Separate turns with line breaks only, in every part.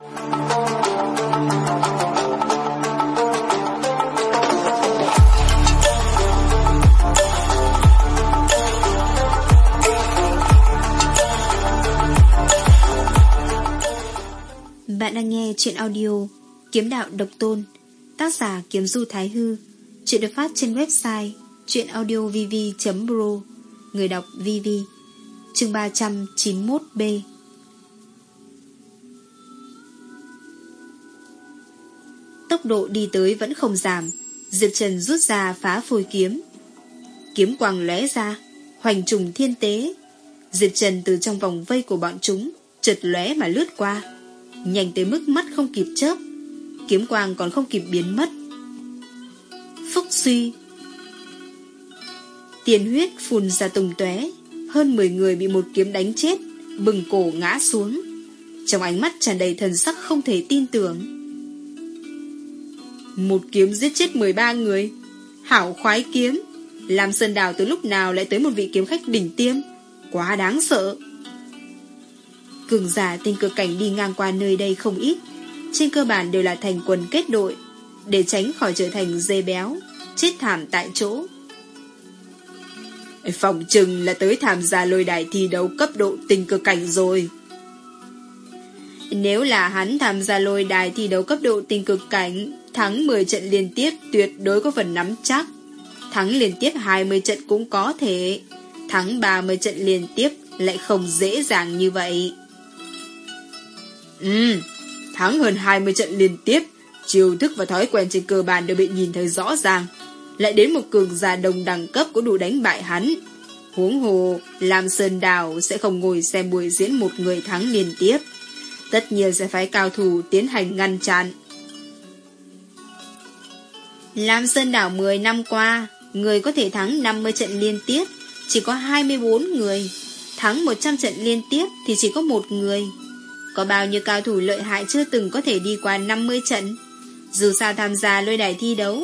Bạn đang nghe chuyện audio Kiếm đạo độc tôn, Tác giả Kiếm Du Thái Hư. Chuyện được phát trên website chuyenaudiovv.pro Người đọc VV Chương 391B Tốc độ đi tới vẫn không giảm. Diệp Trần rút ra phá phôi kiếm. Kiếm quang lóe ra, Hoành trùng thiên tế. Diệp Trần từ trong vòng vây của bọn chúng, Chợt lóe mà lướt qua. Nhanh tới mức mắt không kịp chớp, Kiếm quang còn không kịp biến mất. Phúc suy. Tiền huyết phun ra tùng tóe, Hơn 10 người bị một kiếm đánh chết, Bừng cổ ngã xuống. Trong ánh mắt tràn đầy thần sắc không thể tin tưởng một kiếm giết chết 13 người. Hảo khoái kiếm. Làm sơn đào từ lúc nào lại tới một vị kiếm khách đỉnh tiêm? Quá đáng sợ. Cường giả tinh cực cảnh đi ngang qua nơi đây không ít. Trên cơ bản đều là thành quần kết đội. Để tránh khỏi trở thành dê béo, Chết thảm tại chỗ. Phòng trừng là tới tham gia lôi đài thi đấu cấp độ tinh cực cảnh rồi. Nếu là hắn tham gia lôi đài thi đấu cấp độ tinh cực cảnh Thắng 10 trận liên tiếp tuyệt đối có phần nắm chắc Thắng liên tiếp 20 trận cũng có thể Thắng 30 trận liên tiếp lại không dễ dàng như vậy Ừ, thắng hơn 20 trận liên tiếp, chiêu thức và thói quen trên cơ bản đều bị nhìn thấy rõ ràng. Lại đến một cường giả đồng đẳng cấp có đủ đánh bại hắn. Huống hồ, Lam Sơn Đào sẽ không ngồi xem buổi diễn một người thắng liên tiếp. Tất nhiên sẽ phải cao thủ tiến hành ngăn chặn. Lam Sơn Đảo 10 năm qua, người có thể thắng 50 trận liên tiếp, chỉ có 24 người. Thắng 100 trận liên tiếp thì chỉ có một người. Có bao nhiêu cao thủ lợi hại chưa từng có thể đi qua 50 trận Dù sao tham gia lôi đài thi đấu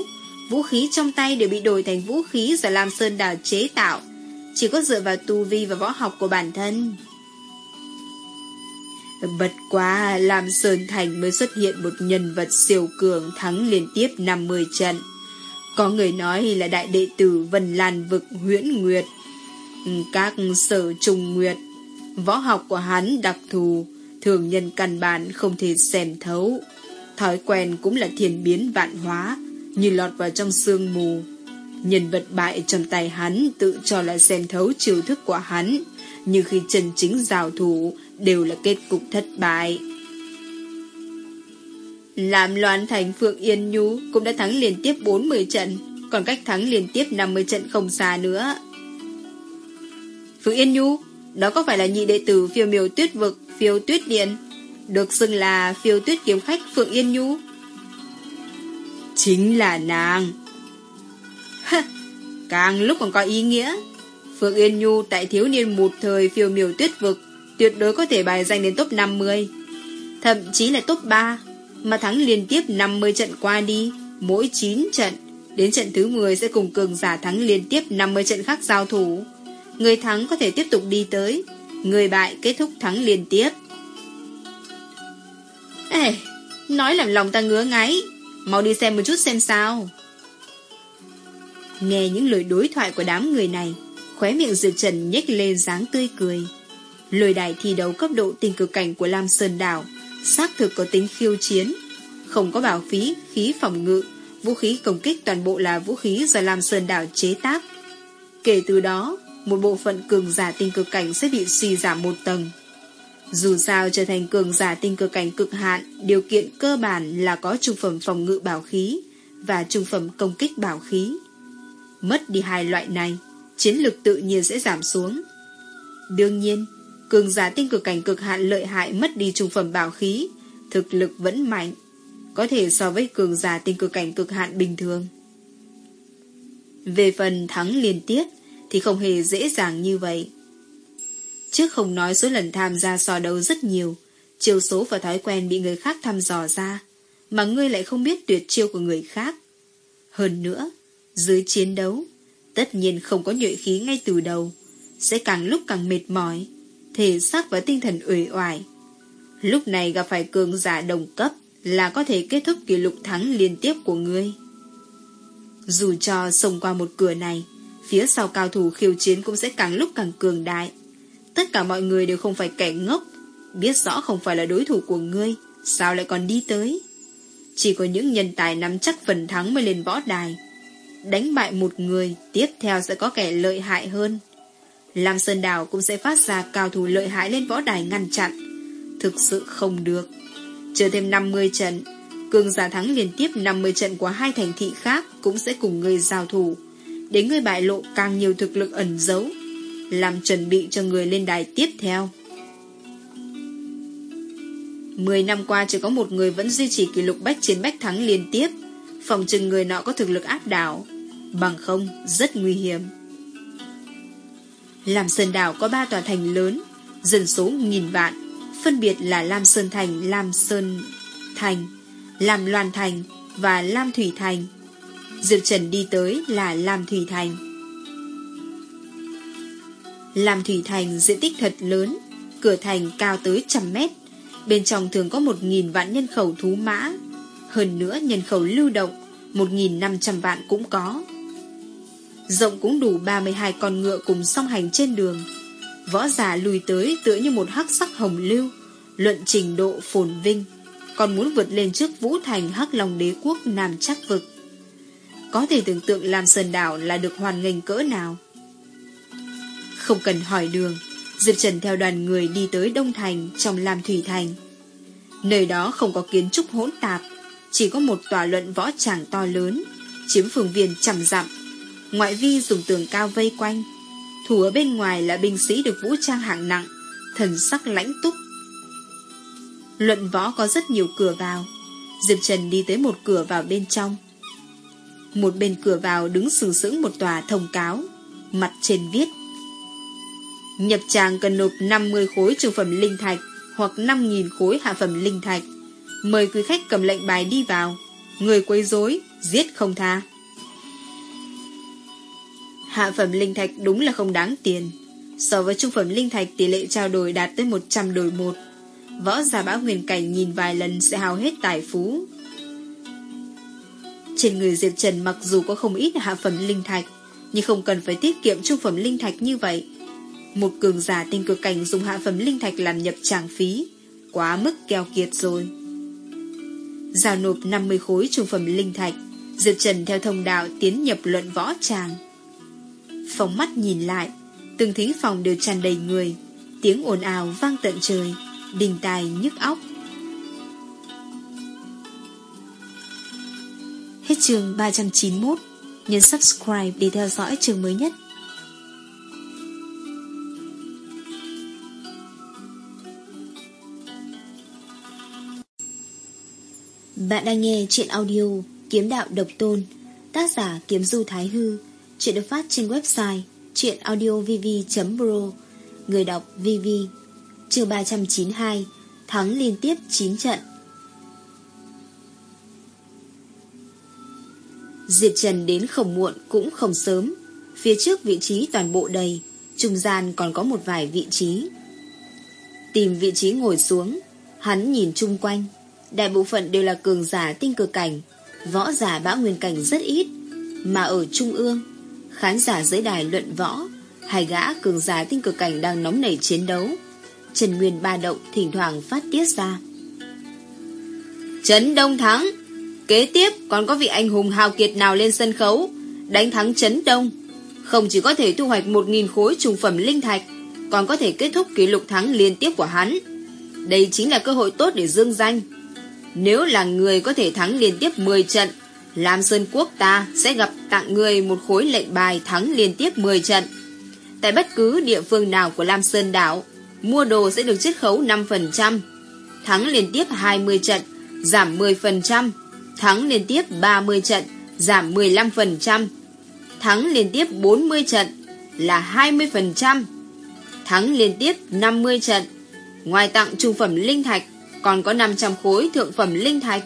Vũ khí trong tay đều bị đổi thành vũ khí do Lam Sơn Đảo chế tạo Chỉ có dựa vào tu vi và võ học của bản thân Bật quá Lam Sơn Thành mới xuất hiện một nhân vật siêu cường thắng liên tiếp 50 trận Có người nói là đại đệ tử Vân Lan Vực Huyễn Nguyệt ừ, Các sở trùng nguyệt Võ học của hắn đặc thù thường nhân căn bản không thể xem thấu. Thói quen cũng là thiền biến vạn hóa, như lọt vào trong sương mù. Nhân vật bại trong tay hắn tự cho là xem thấu chiêu thức của hắn, nhưng khi chân chính giao thủ đều là kết cục thất bại. Làm loạn thành Phượng Yên Nhu cũng đã thắng liên tiếp 40 trận, còn cách thắng liên tiếp 50 trận không xa nữa. Phượng Yên Nhu, đó có phải là nhị đệ tử phiêu miều tuyết vực phiêu tuyết điện, được xưng là phiêu tuyết kiếm khách Phượng Yên Nhu. Chính là nàng. Càng lúc còn có ý nghĩa. Phượng Yên Nhu tại thiếu niên một thời phiêu miều tuyết vực tuyệt đối có thể bài danh đến top 50. Thậm chí là top 3 mà thắng liên tiếp 50 trận qua đi, mỗi 9 trận. Đến trận thứ 10 sẽ cùng cường giả thắng liên tiếp 50 trận khác giao thủ. Người thắng có thể tiếp tục đi tới Người bại kết thúc thắng liên tiếp Ê Nói làm lòng ta ngứa ngáy Mau đi xem một chút xem sao Nghe những lời đối thoại của đám người này Khóe miệng Diệp Trần nhếch lên dáng tươi cười lời đài thi đấu cấp độ tình cực cảnh của Lam Sơn Đảo Xác thực có tính khiêu chiến Không có bảo phí, khí phòng ngự Vũ khí công kích toàn bộ là vũ khí do Lam Sơn Đảo chế tác Kể từ đó một bộ phận cường giả tinh cực cảnh sẽ bị suy giảm một tầng. Dù sao trở thành cường giả tinh cực cảnh cực hạn, điều kiện cơ bản là có trung phẩm phòng ngự bảo khí và trung phẩm công kích bảo khí. Mất đi hai loại này, chiến lực tự nhiên sẽ giảm xuống. Đương nhiên, cường giả tinh cực cảnh cực hạn lợi hại mất đi trung phẩm bảo khí, thực lực vẫn mạnh, có thể so với cường giả tinh cực cảnh cực hạn bình thường. Về phần thắng liên tiếp, thì không hề dễ dàng như vậy. Trước không nói số lần tham gia so đấu rất nhiều, chiêu số và thói quen bị người khác thăm dò ra, mà ngươi lại không biết tuyệt chiêu của người khác. Hơn nữa, dưới chiến đấu, tất nhiên không có nhuệ khí ngay từ đầu, sẽ càng lúc càng mệt mỏi, thể xác và tinh thần uể oải. Lúc này gặp phải cường giả đồng cấp là có thể kết thúc kỷ lục thắng liên tiếp của ngươi. Dù cho xông qua một cửa này, phía sau cao thủ khiêu chiến cũng sẽ càng lúc càng cường đại. Tất cả mọi người đều không phải kẻ ngốc, biết rõ không phải là đối thủ của ngươi, sao lại còn đi tới. Chỉ có những nhân tài nắm chắc phần thắng mới lên võ đài. Đánh bại một người, tiếp theo sẽ có kẻ lợi hại hơn. Lam Sơn Đào cũng sẽ phát ra cao thủ lợi hại lên võ đài ngăn chặn. Thực sự không được. Chờ thêm 50 trận, cường giả thắng liên tiếp 50 trận của hai thành thị khác cũng sẽ cùng người giao thủ. Để người bại lộ càng nhiều thực lực ẩn giấu, làm chuẩn bị cho người lên đài tiếp theo. Mười năm qua chỉ có một người vẫn duy trì kỷ lục bách chiến bách thắng liên tiếp, phòng chừng người nọ có thực lực áp đảo, bằng không rất nguy hiểm. Lam Sơn Đảo có ba tòa thành lớn, dân số nghìn vạn, phân biệt là Lam Sơn Thành, Lam Sơn Thành, Lam Loan Thành và Lam Thủy Thành. Diệp Trần đi tới là Lam Thủy Thành. Lam Thủy Thành diện tích thật lớn, cửa thành cao tới trăm mét, bên trong thường có một nghìn vạn nhân khẩu thú mã, hơn nữa nhân khẩu lưu động, một nghìn năm trăm vạn cũng có rộng cũng đủ 32 con ngựa cùng song hành trên đường. Võ giả lùi tới tựa như một hắc sắc hồng lưu, luận trình độ phồn vinh, còn muốn vượt lên trước Vũ Thành hắc lòng đế quốc Nam chắc vực. Có thể tưởng tượng làm sơn đảo là được hoàn nghênh cỡ nào. Không cần hỏi đường, Diệp Trần theo đoàn người đi tới Đông Thành trong Lam Thủy Thành. Nơi đó không có kiến trúc hỗn tạp, chỉ có một tòa luận võ tràng to lớn, chiếm phường viên trăm dặm, Ngoại vi dùng tường cao vây quanh. Thủ ở bên ngoài là binh sĩ được vũ trang hạng nặng, Thần sắc lãnh túc. Luận võ có rất nhiều cửa vào. Diệp Trần đi tới một cửa vào bên trong. Một bên cửa vào đứng sừng sững một tòa thông cáo, Mặt trên viết, Nhập tràng cần nộp 50 khối trung phẩm linh thạch Hoặc 5.000 khối hạ phẩm linh thạch. Mời quý khách cầm lệnh bài đi vào. Người quấy rối, Giết không tha. Hạ phẩm linh thạch đúng là không đáng tiền. So với trung phẩm linh thạch tỷ lệ trao đổi đạt tới 100 đổi một. Võ giả bão huyền cảnh nhìn vài lần sẽ hao hết tài phú. Trên người Diệp Trần mặc dù có không ít hạ phẩm linh thạch, nhưng không cần phải tiết kiệm trung phẩm linh thạch như vậy. Một cường giả tinh cực cảnh dùng hạ phẩm linh thạch làm nhập tràng phí, quá mức keo kiệt rồi. Giao nộp 50 khối trung phẩm linh thạch, Diệp Trần theo thông đạo tiến nhập luận võ tràng. Phóng mắt nhìn lại, từng thính phòng đều tràn đầy người, tiếng ồn ào vang tận trời, đình tài nhức óc. Hết trường 391, nhấn subscribe để theo dõi trường mới nhất. Bạn đang nghe chuyện audio Kiếm Đạo Độc Tôn Tác giả Kiếm Du Thái Hư. Chuyện được phát trên website Chuyện audiovv.pro Người đọc VV Chương 392 Thắng liên tiếp 9 trận. Diệp Trần đến không muộn cũng không sớm. Phía trước vị trí toàn bộ đầy, Trung gian còn có một vài vị trí. Tìm vị trí ngồi xuống, Hắn nhìn chung quanh. Đại bộ phận đều là cường giả tinh cực cảnh, Võ giả bão nguyên cảnh rất ít, Mà ở trung ương khán giả dưới đài luận võ, hai gã cường giả tinh cực cảnh đang nóng nảy chiến đấu. Trần Nguyên ba động thỉnh thoảng phát tiết ra. Trấn Đông thắng, kế tiếp còn có vị anh hùng hào kiệt nào lên sân khấu, đánh thắng Trấn Đông. Không chỉ có thể thu hoạch một nghìn khối trùng phẩm linh thạch, còn có thể kết thúc kỷ lục thắng liên tiếp của hắn. Đây chính là cơ hội tốt để dương danh. Nếu là người có thể thắng liên tiếp 10 trận, Lam Sơn Quốc ta sẽ gặp tặng người một khối lệnh bài thắng liên tiếp 10 trận. Tại bất cứ địa phương nào của Lam Sơn đảo, mua đồ sẽ được chiết khấu 5%. Thắng liên tiếp 20 trận, giảm 10%. Thắng liên tiếp 30 trận, giảm 15%. Thắng liên tiếp 40 trận là 20%. Thắng liên tiếp 50 trận. Ngoài tặng trung phẩm linh thạch, còn có 500 khối thượng phẩm linh thạch.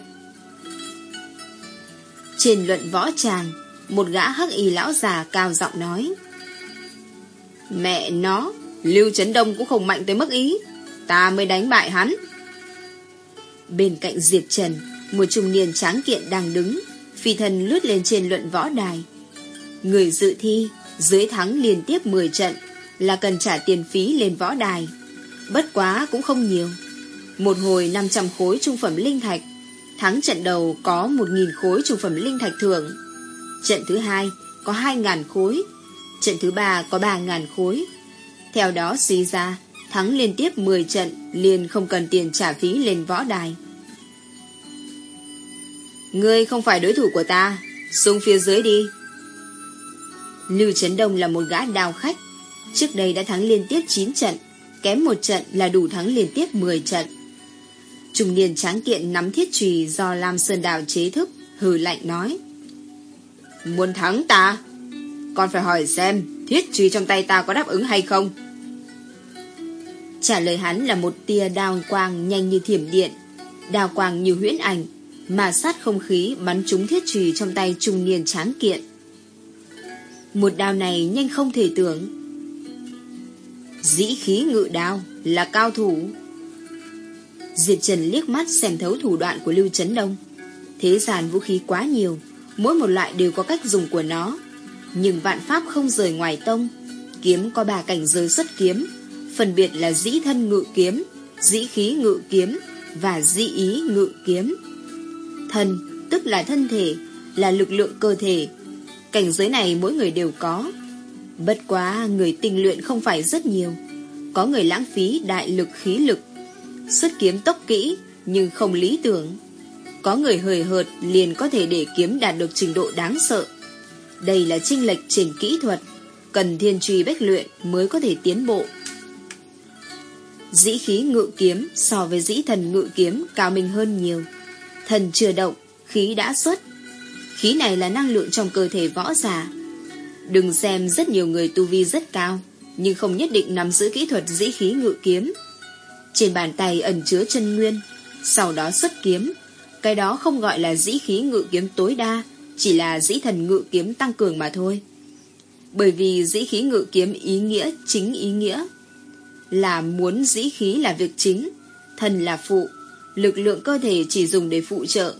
Trên luận võ tràng, một gã hắc y lão già cao giọng nói. Mẹ nó, Lưu Trấn Đông cũng không mạnh tới mức ý, ta mới đánh bại hắn. Bên cạnh Diệp Trần, một trung niên tráng kiện đang đứng, phi thần lướt lên trên luận võ đài. Người dự thi, dưới thắng liên tiếp 10 trận, là cần trả tiền phí lên võ đài. Bất quá cũng không nhiều. Một hồi 500 khối trung phẩm linh thạch, thắng trận đầu có 1.000 khối trung phẩm linh thạch thưởng. Trận thứ hai có 2.000 khối, trận thứ ba có 3.000 khối. Theo đó suy ra, thắng liên tiếp 10 trận liền không cần tiền trả phí lên võ đài. Ngươi không phải đối thủ của ta, xuống phía dưới đi. Lưu Trấn Đông là một gã đào khách, trước đây đã thắng liên tiếp 9 trận, kém một trận là đủ thắng liên tiếp 10 trận. Trung niên tráng kiện nắm thiết trùy do Lam Sơn Đào chế thức, hừ lạnh nói. Muốn thắng ta? Con phải hỏi xem thiết trùy trong tay ta có đáp ứng hay không? Trả lời hắn là một tia đao quang nhanh như thiểm điện, đao quang như huyễn ảnh, mà sát không khí bắn trúng thiết trùy trong tay trung niên tráng kiện. Một đao này nhanh không thể tưởng. Dĩ khí ngự đao là cao thủ. Diệp Trần liếc mắt xem thấu thủ đoạn của Lưu Trấn Đông. Thế gian vũ khí quá nhiều, mỗi một loại đều có cách dùng của nó. Nhưng vạn pháp không rời ngoài tông. Kiếm có ba cảnh giới xuất kiếm, phân biệt là dĩ thân ngự kiếm, dĩ khí ngự kiếm và dĩ ý ngự kiếm. Thân, tức là thân thể, là lực lượng cơ thể. Cảnh giới này mỗi người đều có. Bất quá người tinh luyện không phải rất nhiều. Có người lãng phí đại lực khí lực. Xuất kiếm tốc kỹ, nhưng không lý tưởng. Có người hời hợt liền có thể để kiếm đạt được trình độ đáng sợ. Đây là trinh lệch trên kỹ thuật, cần thiên truy bách luyện mới có thể tiến bộ. Dĩ khí ngự kiếm so với dĩ thần ngự kiếm cao minh hơn nhiều. Thần chưa động, khí đã xuất. Khí này là năng lượng trong cơ thể võ giả. Đừng xem rất nhiều người tu vi rất cao, nhưng không nhất định nắm giữ kỹ thuật dĩ khí ngự kiếm. Trên bàn tay ẩn chứa chân nguyên, sau đó xuất kiếm. Cái đó không gọi là dĩ khí ngự kiếm tối đa, chỉ là dĩ thần ngự kiếm tăng cường mà thôi. Bởi vì dĩ khí ngự kiếm ý nghĩa chính ý nghĩa là muốn dĩ khí là việc chính, thần là phụ, lực lượng cơ thể chỉ dùng để phụ trợ.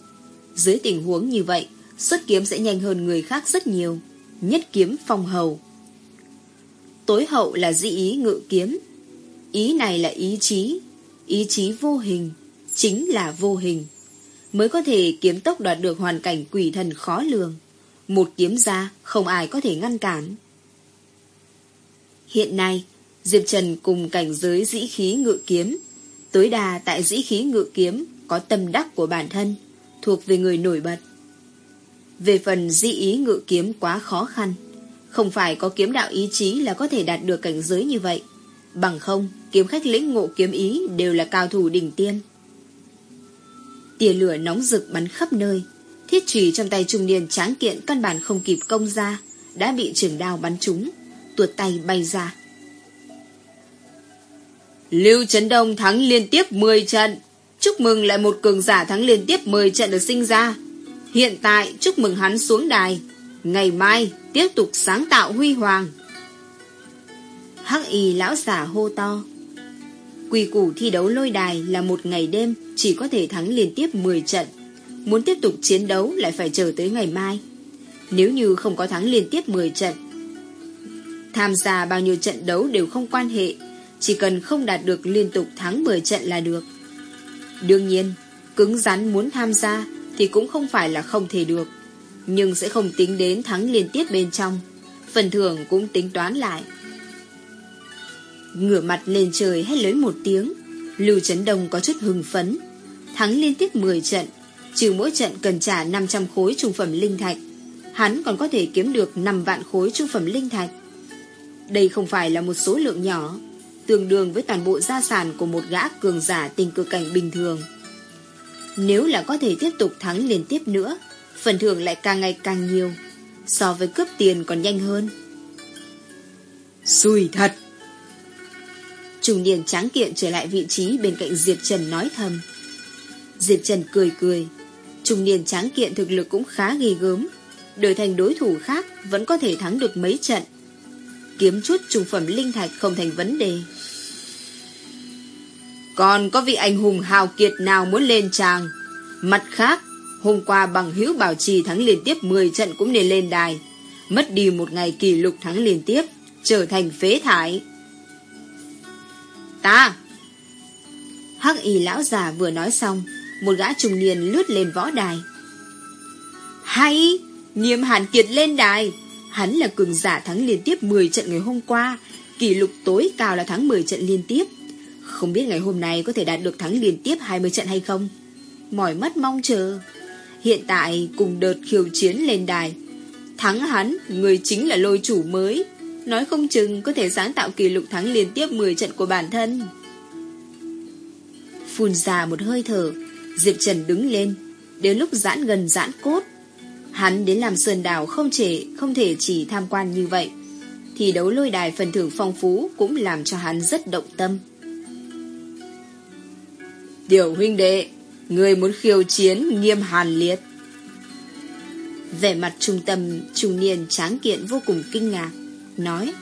Dưới tình huống như vậy, xuất kiếm sẽ nhanh hơn người khác rất nhiều, nhất kiếm phong hầu. Tối hậu là dĩ ý ngự kiếm, ý này là ý chí, ý chí vô hình, chính là vô hình, mới có thể kiếm tốc đoạt được hoàn cảnh quỷ thần khó lường. Một kiếm ra, không ai có thể ngăn cản. Hiện nay, Diệp Trần cùng cảnh giới dĩ khí ngự kiếm. Tối đa tại dĩ khí ngự kiếm có tâm đắc của bản thân, thuộc về người nổi bật. Về phần dĩ ý ngự kiếm quá khó khăn, không phải có kiếm đạo ý chí là có thể đạt được cảnh giới như vậy. Bằng không, kiếm khách lĩnh ngộ kiếm ý đều là cao thủ đỉnh tiên. Tia lửa nóng rực bắn khắp nơi, thiết trùy trong tay trung niên tráng kiện căn bản không kịp công ra, đã bị trường đao bắn trúng, tuột tay bay ra. Lưu Trấn Đông thắng liên tiếp 10 trận. Chúc mừng lại một cường giả thắng liên tiếp 10 trận được sinh ra. Hiện tại chúc mừng hắn xuống đài. Ngày mai tiếp tục sáng tạo huy hoàng. Hắc y lão giả hô to. Quy củ thi đấu lôi đài là một ngày đêm chỉ có thể thắng liên tiếp 10 trận. Muốn tiếp tục chiến đấu lại phải chờ tới ngày mai. Nếu như không có thắng liên tiếp 10 trận, tham gia bao nhiêu trận đấu đều không quan hệ chỉ cần không đạt được liên tục thắng 10 trận là được. Đương nhiên, cứng rắn muốn tham gia thì cũng không phải là không thể được, nhưng sẽ không tính đến thắng liên tiếp bên trong, phần thưởng cũng tính toán lại. Ngửa mặt lên trời hét lớn một tiếng, Lưu Trấn Đông có chút hưng phấn, thắng liên tiếp 10 trận, trừ mỗi trận cần trả 500 khối trung phẩm linh thạch, hắn còn có thể kiếm được 5 vạn khối trung phẩm linh thạch. Đây không phải là một số lượng nhỏ, tương đương với toàn bộ gia sản của một gã cường giả tình cực cảnh bình thường. Nếu là có thể tiếp tục thắng liên tiếp nữa, phần thưởng lại càng ngày càng nhiều, so với cướp tiền còn nhanh hơn. Xùi thật! Trung niên tráng kiện trở lại vị trí bên cạnh Diệp Trần nói thầm. Diệp Trần cười cười. Trung niên tráng kiện thực lực cũng khá ghê gớm. Đổi thành đối thủ khác, vẫn có thể thắng được mấy trận. Kiếm chút trung phẩm linh thạch không thành vấn đề. Còn có vị anh hùng hào kiệt nào muốn lên tràng Mặt khác, Hôm qua bằng hữu bảo trì thắng liên tiếp 10 trận cũng nên lên đài Mất đi một ngày kỷ lục thắng liên tiếp, Trở thành phế thải Ta. Hắc y lão già vừa nói xong, Một gã trung niên lướt lên võ đài. Hay, Nghiêm Hàn Kiệt lên đài. Hắn là cường giả thắng liên tiếp 10 trận ngày hôm qua, Kỷ lục tối cao là thắng 10 trận liên tiếp. Không biết ngày hôm nay có thể đạt được thắng liên tiếp 20 trận hay không? Mỏi mắt mong chờ. Hiện tại cùng đợt khiêu chiến lên đài, Thắng hắn, Người chính là lôi chủ mới. Nói không chừng có thể sáng tạo kỷ lục thắng liên tiếp 10 trận của bản thân Phun ra một hơi thở Diệp Trần đứng lên Đến lúc giãn gần giãn cốt Hắn đến làm sơn đảo không thể không thể chỉ tham quan như vậy. Thì đấu lôi đài phần thưởng phong phú cũng làm cho hắn rất động tâm. Tiểu huynh đệ, người muốn khiêu chiến nghiêm hàn liệt. Vẻ mặt trung tâm trung niên tráng kiện vô cùng kinh ngạc, nói.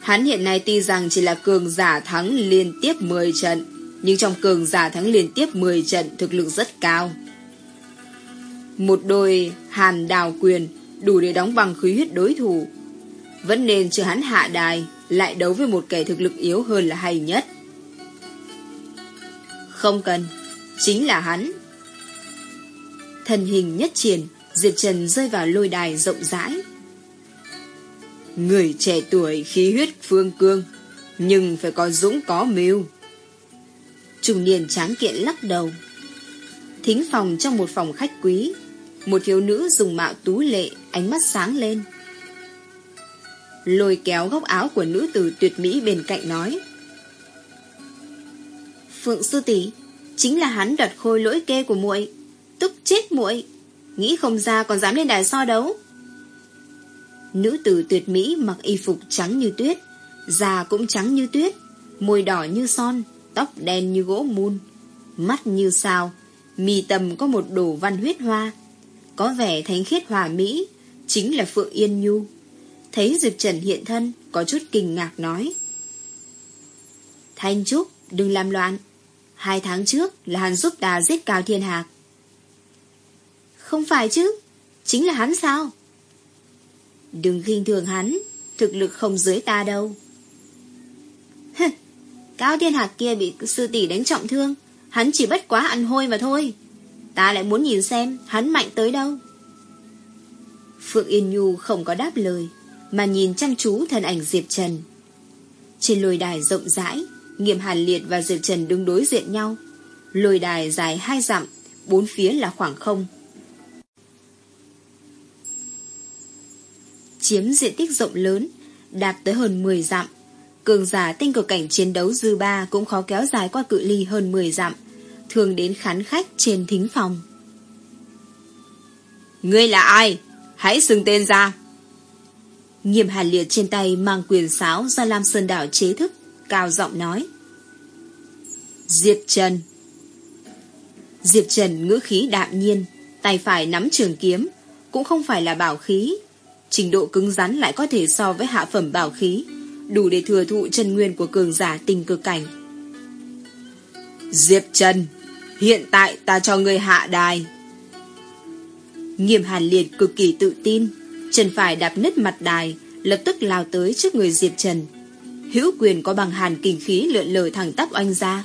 Hắn hiện nay tuy rằng chỉ là cường giả thắng liên tiếp 10 trận, nhưng trong cường giả thắng liên tiếp 10 trận thực lực rất cao. Một đôi hàn đào quyền đủ để đóng bằng khí huyết đối thủ. Vẫn nên cho hắn hạ đài, lại đấu với một kẻ thực lực yếu hơn là hay nhất. Không cần, chính là hắn. thần hình nhất triển, Diệp Trần rơi vào lôi đài rộng rãi. Người trẻ tuổi khí huyết phương cương, nhưng phải có dũng có mưu. Trung niên tráng kiện lắc đầu. Thính phòng trong một phòng khách quý, một thiếu nữ dùng mạo tú lệ, ánh mắt sáng lên. Lôi kéo góc áo của nữ tử tuyệt mỹ bên cạnh nói. Phượng sư tỷ chính là hắn đoạt khôi lỗi kê của muội, tức chết muội, nghĩ không ra còn dám lên đài so đấu. Nữ tử tuyệt mỹ mặc y phục trắng như tuyết, da cũng trắng như tuyết, môi đỏ như son, tóc đen như gỗ mun, mắt như sao, mì tầm có một đồ văn huyết hoa, có vẻ thánh khiết hòa mỹ, chính là Phượng Yên Nhu. Thấy Diệp Trần hiện thân, có chút kinh ngạc nói. Thanh Trúc, đừng làm loạn. Hai tháng trước là hắn giúp ta giết Cao Thiên Hạc. Không phải chứ, chính là hắn sao? Đừng khinh thường hắn, thực lực không dưới ta đâu. Cao Thiên Hạc kia bị sư tỷ đánh trọng thương, hắn chỉ bất quá ăn hôi mà thôi. Ta lại muốn nhìn xem hắn mạnh tới đâu. Phượng Yên Nhu không có đáp lời, mà nhìn chăm chú thân ảnh Diệp Trần. Trên lôi đài rộng rãi, Nghiêm Hàn Liệt và Diệp Trần đứng đối diện nhau. Lôi đài dài hai dặm, bốn phía là khoảng không. Chiếm diện tích rộng lớn, đạt tới hơn 10 dặm. Cường giả tinh cực cảnh chiến đấu dư ba cũng khó kéo dài qua cự ly hơn 10 dặm thường đến khán khách trên thính phòng. Ngươi là ai? Hãy xưng tên ra. Nghiêm hàn liệt trên tay mang quyền sáo do Lam Sơn Đảo chế thức, cao giọng nói. Diệp Trần Diệp Trần ngữ khí đạm nhiên, tay phải nắm trường kiếm, cũng không phải là bảo khí. Trình độ cứng rắn lại có thể so với hạ phẩm bảo khí, đủ để thừa thụ chân nguyên của cường giả tình cực cảnh. Diệp Trần Hiện tại ta cho người hạ đài. Nghiêm hàn liệt cực kỳ tự tin, chân phải đạp nứt mặt đài, lập tức lao tới trước người Diệp Trần. Hữu quyền có bằng hàn kinh khí lượn lờ thẳng tắp oanh ra.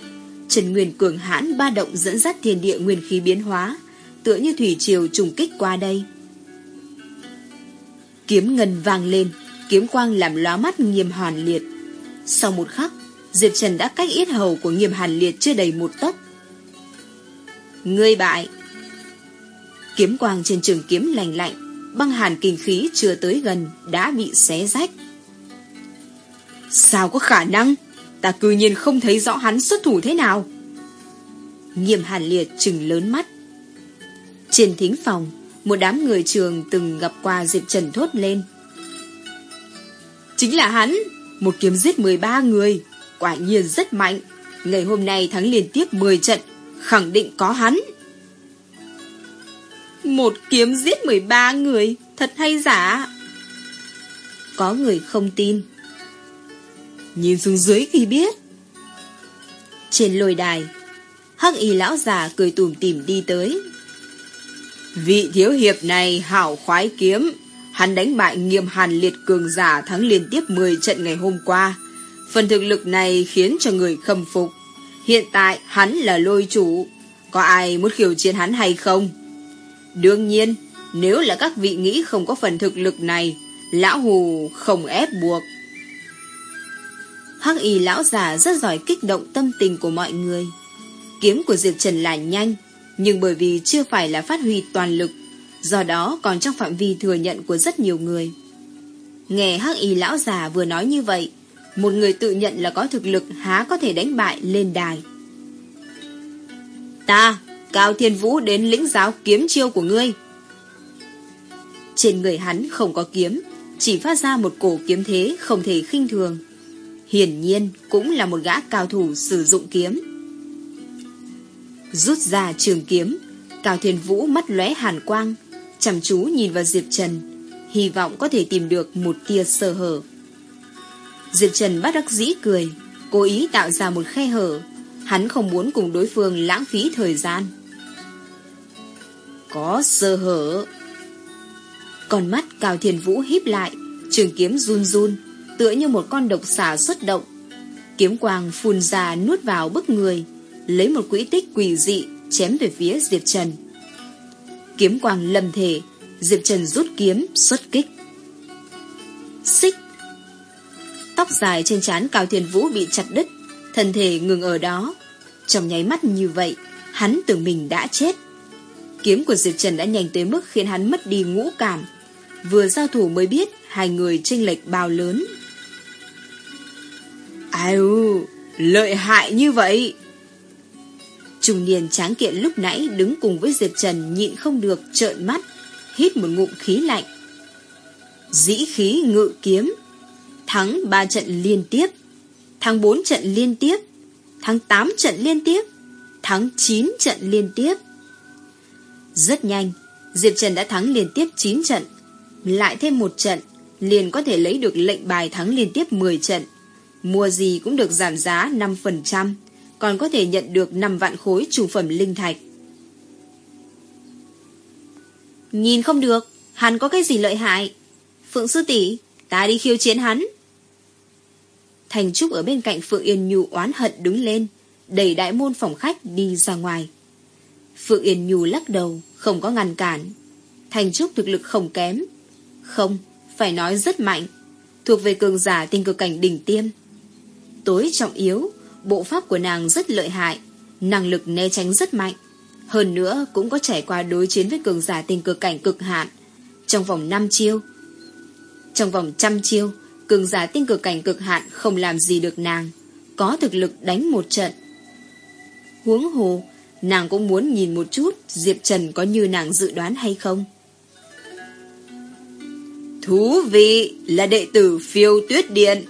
Trần Nguyên cường hãn ba động dẫn dắt thiên địa nguyên khí biến hóa, tựa như thủy triều trùng kích qua đây. Kiếm ngân vang lên, kiếm quang làm lóa mắt nghiêm hàn liệt. Sau một khắc, Diệp Trần đã cách ít hầu của nghiêm hàn liệt chưa đầy một tấc, Ngươi bại. Kiếm quang trên trường kiếm lành lạnh, băng hàn kinh khí chưa tới gần, đã bị xé rách. Sao có khả năng? Ta cư nhiên không thấy rõ hắn xuất thủ thế nào. Nghiêm hàn liệt trừng lớn mắt. Trên thính phòng, một đám người trường từng gặp qua Diệp Trần thốt lên. Chính là hắn, một kiếm giết 13 người, quả nhiên rất mạnh. Ngày hôm nay thắng liên tiếp 10 trận, khẳng định có hắn. Một kiếm giết 13 người, thật hay giả? Có người không tin. Nhìn xuống dưới khi biết, Trên lôi đài, hắc y lão già cười tùm tìm đi tới. Vị thiếu hiệp này hảo khoái kiếm, hắn đánh bại nghiêm hàn liệt cường giả thắng liên tiếp 10 trận ngày hôm qua. Phần thực lực này khiến cho người khâm phục. Hiện tại hắn là lôi chủ, có ai muốn khiêu chiến hắn hay không? Đương nhiên, nếu là các vị nghĩ không có phần thực lực này, lão hù không ép buộc. Hắc y lão già rất giỏi kích động tâm tình của mọi người. Kiếm của Diệp Trần là nhanh, nhưng bởi vì chưa phải là phát huy toàn lực, do đó còn trong phạm vi thừa nhận của rất nhiều người. Nghe Hắc y lão già vừa nói như vậy, một người tự nhận là có thực lực há có thể đánh bại lên đài. Ta, Cao Thiên Vũ đến lĩnh giáo kiếm chiêu của ngươi. Trên người hắn không có kiếm, chỉ phát ra một cổ kiếm thế không thể khinh thường. Hiển nhiên cũng là một gã cao thủ sử dụng kiếm. Rút ra trường kiếm, Cao Thiên Vũ mắt lóe hàn quang, chăm chú nhìn vào Diệp Trần, hy vọng có thể tìm được một tia sơ hở. Diệp Trần bắt đắc dĩ cười, cố ý tạo ra một khe hở, hắn không muốn cùng đối phương lãng phí thời gian. Có sơ hở. Còn mắt Cao Thiên Vũ híp lại, trường kiếm run run, tựa như một con độc xà xuất động. Kiếm quang phun ra nuốt vào bức người, lấy một quỹ tích quỷ dị chém về phía Diệp Trần. Kiếm quang lầm thể, Diệp Trần rút kiếm, xuất kích. Xích! Tóc dài trên trán Cao Thiên Vũ bị chặt đứt, thân thể ngừng ở đó. Trong nháy mắt như vậy, hắn tưởng mình đã chết. Kiếm của Diệp Trần đã nhanh tới mức khiến hắn mất đi ngũ cảm. Vừa giao thủ mới biết hai người chênh lệch bao lớn. Ai lợi hại như vậy. Trung niên tráng kiện lúc nãy đứng cùng với Diệp Trần nhịn không được trợn mắt, hít một ngụm khí lạnh. Dĩ khí ngự kiếm, thắng ba trận liên tiếp, thắng bốn trận liên tiếp, thắng tám trận liên tiếp, thắng chín trận liên tiếp. Rất nhanh, Diệp Trần đã thắng liên tiếp 9 trận, lại thêm một trận, liền có thể lấy được lệnh bài thắng liên tiếp 10 trận. Mua gì cũng được giảm giá 5%, còn có thể nhận được 5 vạn khối trùng phẩm linh thạch. Nhìn không được, hắn có cái gì lợi hại. Phượng Sư tỷ ta đi khiêu chiến hắn. Thành Trúc ở bên cạnh Phượng Yên Nhu oán hận đứng lên, đẩy đại môn phòng khách đi ra ngoài. Phượng Yên Nhu lắc đầu, không có ngăn cản. Thành Trúc thực lực không kém. Không, phải nói rất mạnh. Thuộc về cường giả tinh cực cảnh đỉnh tiêm. Tối trọng yếu, bộ pháp của nàng rất lợi hại. Năng lực né tránh rất mạnh. Hơn nữa cũng có trải qua đối chiến với cường giả tinh cực cảnh cực hạn. Trong vòng 5 chiêu. Trong vòng trăm chiêu, cường giả tinh cực cảnh cực hạn không làm gì được nàng. Có thực lực đánh một trận. Huống hồ, Nàng cũng muốn nhìn một chút Diệp Trần có như nàng dự đoán hay không Thú vị là đệ tử phiêu tuyết điện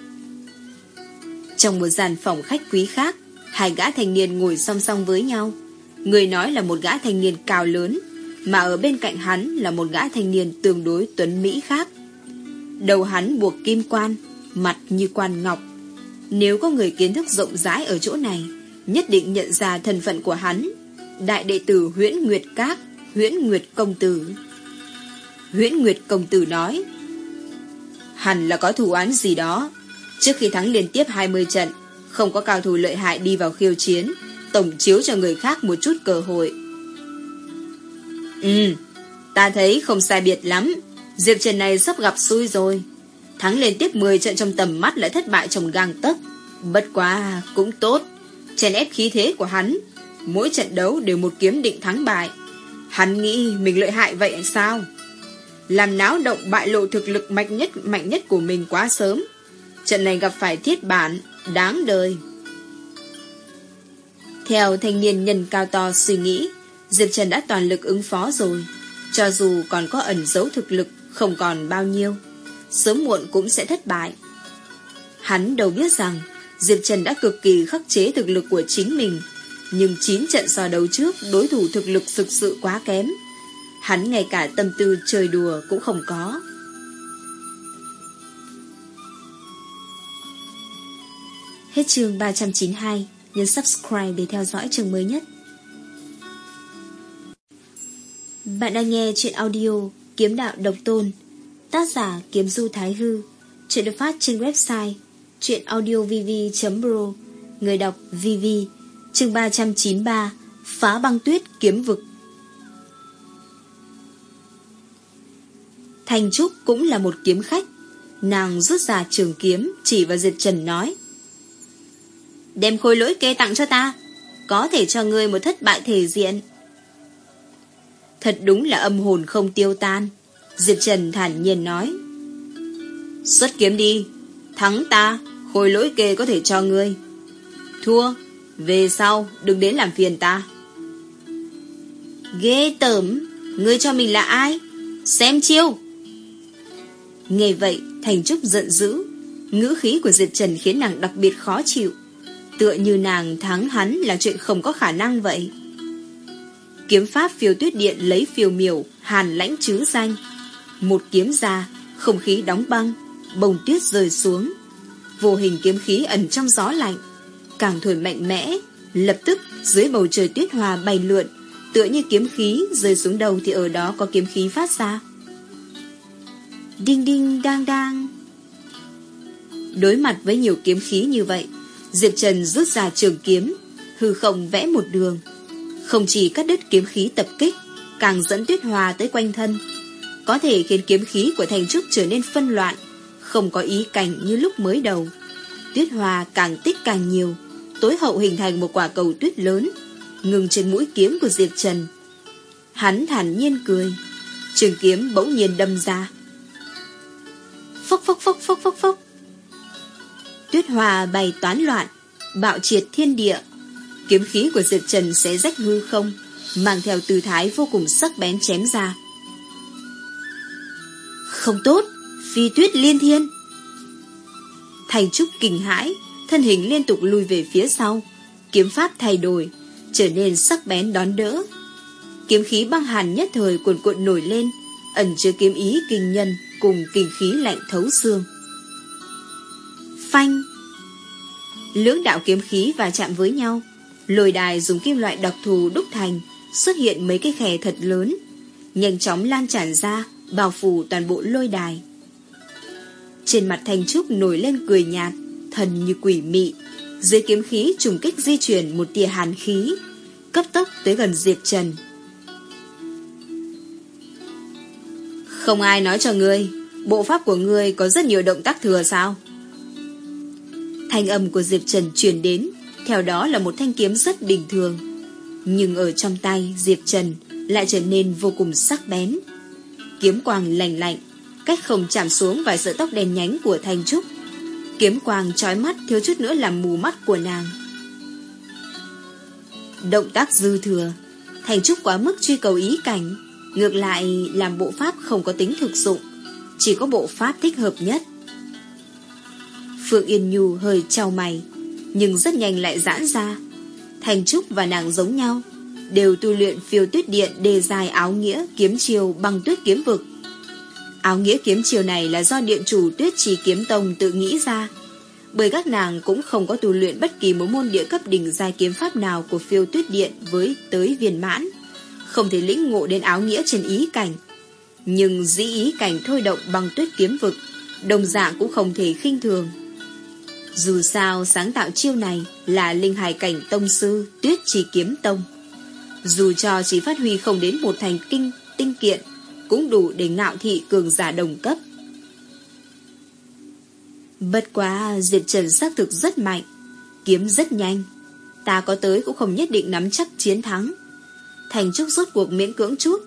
trong một dàn phòng khách quý khác Hai gã thanh niên ngồi song song với nhau Người nói là một gã thanh niên cao lớn Mà ở bên cạnh hắn là một gã thanh niên tương đối tuấn Mỹ khác Đầu hắn buộc kim quan Mặt như quan ngọc Nếu có người kiến thức rộng rãi ở chỗ này Nhất định nhận ra thân phận của hắn Đại đệ tử Huyễn Nguyệt Các, Huyễn Nguyệt Công Tử. Huyễn Nguyệt Công Tử nói, hẳn là có thủ án gì đó. Trước khi thắng liên tiếp 20 trận, không có cao thủ lợi hại đi vào khiêu chiến, tổng chiếu cho người khác một chút cơ hội. Ừ, ta thấy không sai biệt lắm. Diệp Trần này sắp gặp xui rồi. Thắng liên tiếp 10 trận trong tầm mắt lại thất bại trong gang tấc. Bất quá, cũng tốt. Chèn ép khí thế của hắn mỗi trận đấu đều một kiếm định thắng bại. Hắn nghĩ mình lợi hại vậy sao? Làm náo động bại lộ thực lực mạnh nhất mạnh nhất của mình quá sớm. Trận này gặp phải thiết bản, đáng đời. Theo thanh niên nhân cao to suy nghĩ, Diệp Trần đã toàn lực ứng phó rồi. Cho dù còn có ẩn dấu thực lực không còn bao nhiêu, sớm muộn cũng sẽ thất bại. Hắn đâu biết rằng Diệp Trần đã cực kỳ khắc chế thực lực của chính mình nhưng 9 trận so đấu trước Đối thủ thực lực thực sự quá kém Hắn ngay cả tâm tư chơi đùa Cũng không có Hết chương 392 nhấn subscribe để theo dõi chương mới nhất. Bạn đang nghe chuyện audio Kiếm Đạo Độc Tôn, Tác giả Kiếm Du Thái Hư, Chuyện được phát trên website chuyenaudiovv.pro Người đọc VV Chương 393 Phá băng tuyết kiếm vực Thành Trúc cũng là một kiếm khách Nàng rút ra trường kiếm, Chỉ vào Diệp Trần nói Đem khôi lỗi kê tặng cho ta, Có thể cho ngươi một thất bại thể diện. Thật đúng là âm hồn không tiêu tan, Diệp Trần thản nhiên nói. Xuất kiếm đi, Thắng ta, Khôi lỗi kê có thể cho ngươi. Thua, Về sau đừng đến làm phiền ta. Ghê tởm, Ngươi cho mình là ai? Xem chiêu. Nghe vậy, Thành Trúc giận dữ, Ngữ khí của Diệp Trần khiến nàng đặc biệt khó chịu. Tựa như nàng thắng hắn Là chuyện không có khả năng vậy. Kiếm pháp phiêu tuyết điện Lấy phiêu miểu, hàn lãnh chứ danh. Một kiếm ra, Không khí đóng băng, Bông tuyết rơi xuống. Vô hình kiếm khí ẩn trong gió lạnh, Càng thổi mạnh mẽ, Lập tức dưới bầu trời tuyết hòa bay lượn. Tựa như kiếm khí rơi xuống đầu Thì ở đó có kiếm khí phát ra. Đinh đinh đang đang. Đối mặt với nhiều kiếm khí như vậy Diệp Trần rút ra trường kiếm, Hư không vẽ một đường. Không chỉ cắt đứt kiếm khí tập kích, Càng dẫn tuyết hòa tới quanh thân. Có thể khiến kiếm khí của thành trúc trở nên phân loạn, Không có ý cảnh như lúc mới đầu. Tuyết hòa càng tích càng nhiều, Tối hậu hình thành một quả cầu tuyết lớn, Ngừng trên mũi kiếm của Diệp Trần. Hắn thản nhiên cười, Trường kiếm bỗng nhiên đâm ra. Phốc phốc phốc phốc phốc phốc. Tuyết hòa bày toán loạn, Bạo triệt thiên địa. Kiếm khí của Diệp Trần sẽ rách hư không, Mang theo tư thái vô cùng sắc bén chém ra. Không tốt, Phi tuyết liên thiên. Thành Trúc kinh hãi, Thân hình liên tục lùi về phía sau. Kiếm pháp thay đổi, Trở nên sắc bén đón đỡ. Kiếm khí băng hàn nhất thời cuồn cuộn nổi lên, Ẩn chứa kiếm ý kinh nhân Cùng kinh khí lạnh thấu xương. Phanh. Lưỡng đạo kiếm khí và chạm với nhau Lồi đài dùng kim loại đặc thù đúc thành, Xuất hiện mấy cái khe thật lớn, Nhanh chóng lan tràn ra, Bao phủ toàn bộ lôi đài. Trên mặt Thanh Trúc nổi lên cười nhạt, Thần như quỷ mị. Dưới kiếm khí trùng kích di chuyển một tia hàn khí, Cấp tốc tới gần Diệp Trần. Không ai nói cho ngươi, Bộ pháp của ngươi có rất nhiều động tác thừa sao? Thanh âm của Diệp Trần truyền đến, Theo đó là một thanh kiếm rất bình thường. Nhưng ở trong tay Diệp Trần Lại trở nên vô cùng sắc bén. Kiếm quang lạnh lạnh, Cách không chạm xuống vài sợi tóc đen nhánh của Thanh Trúc. Kiếm quang trói mắt, thiếu chút nữa làm mù mắt của nàng. Động tác dư thừa Thành Trúc quá mức truy cầu ý cảnh, Ngược lại làm bộ pháp không có tính thực dụng, Chỉ có bộ pháp thích hợp nhất. Phượng Yên Nhu hơi trao mày, Nhưng rất nhanh lại giãn ra. Thành Trúc và nàng giống nhau, Đều tu luyện phiêu tuyết điện Đề dài áo nghĩa kiếm chiều bằng tuyết kiếm vực. Áo nghĩa kiếm chiều này là do điện chủ tuyết trì kiếm tông tự nghĩ ra, Bởi các nàng cũng không có tu luyện bất kỳ một môn địa cấp đỉnh dài kiếm pháp nào của phiêu tuyết điện với tới viên mãn, Không thể lĩnh ngộ đến áo nghĩa trên ý cảnh. Nhưng dĩ ý cảnh thôi động bằng tuyết kiếm vực, Đồng dạng cũng không thể khinh thường dù sao sáng tạo chiêu này là linh hải cảnh tông sư tuyết trì kiếm tông. Dù cho chỉ phát huy không đến một thành kinh tinh kiện, cũng đủ để ngạo thị cường giả đồng cấp. Bất quá Diệp Trần xác thực rất mạnh, kiếm rất nhanh. Ta có tới cũng không nhất định nắm chắc chiến thắng. Thành Trúc rốt cuộc miễn cưỡng chút.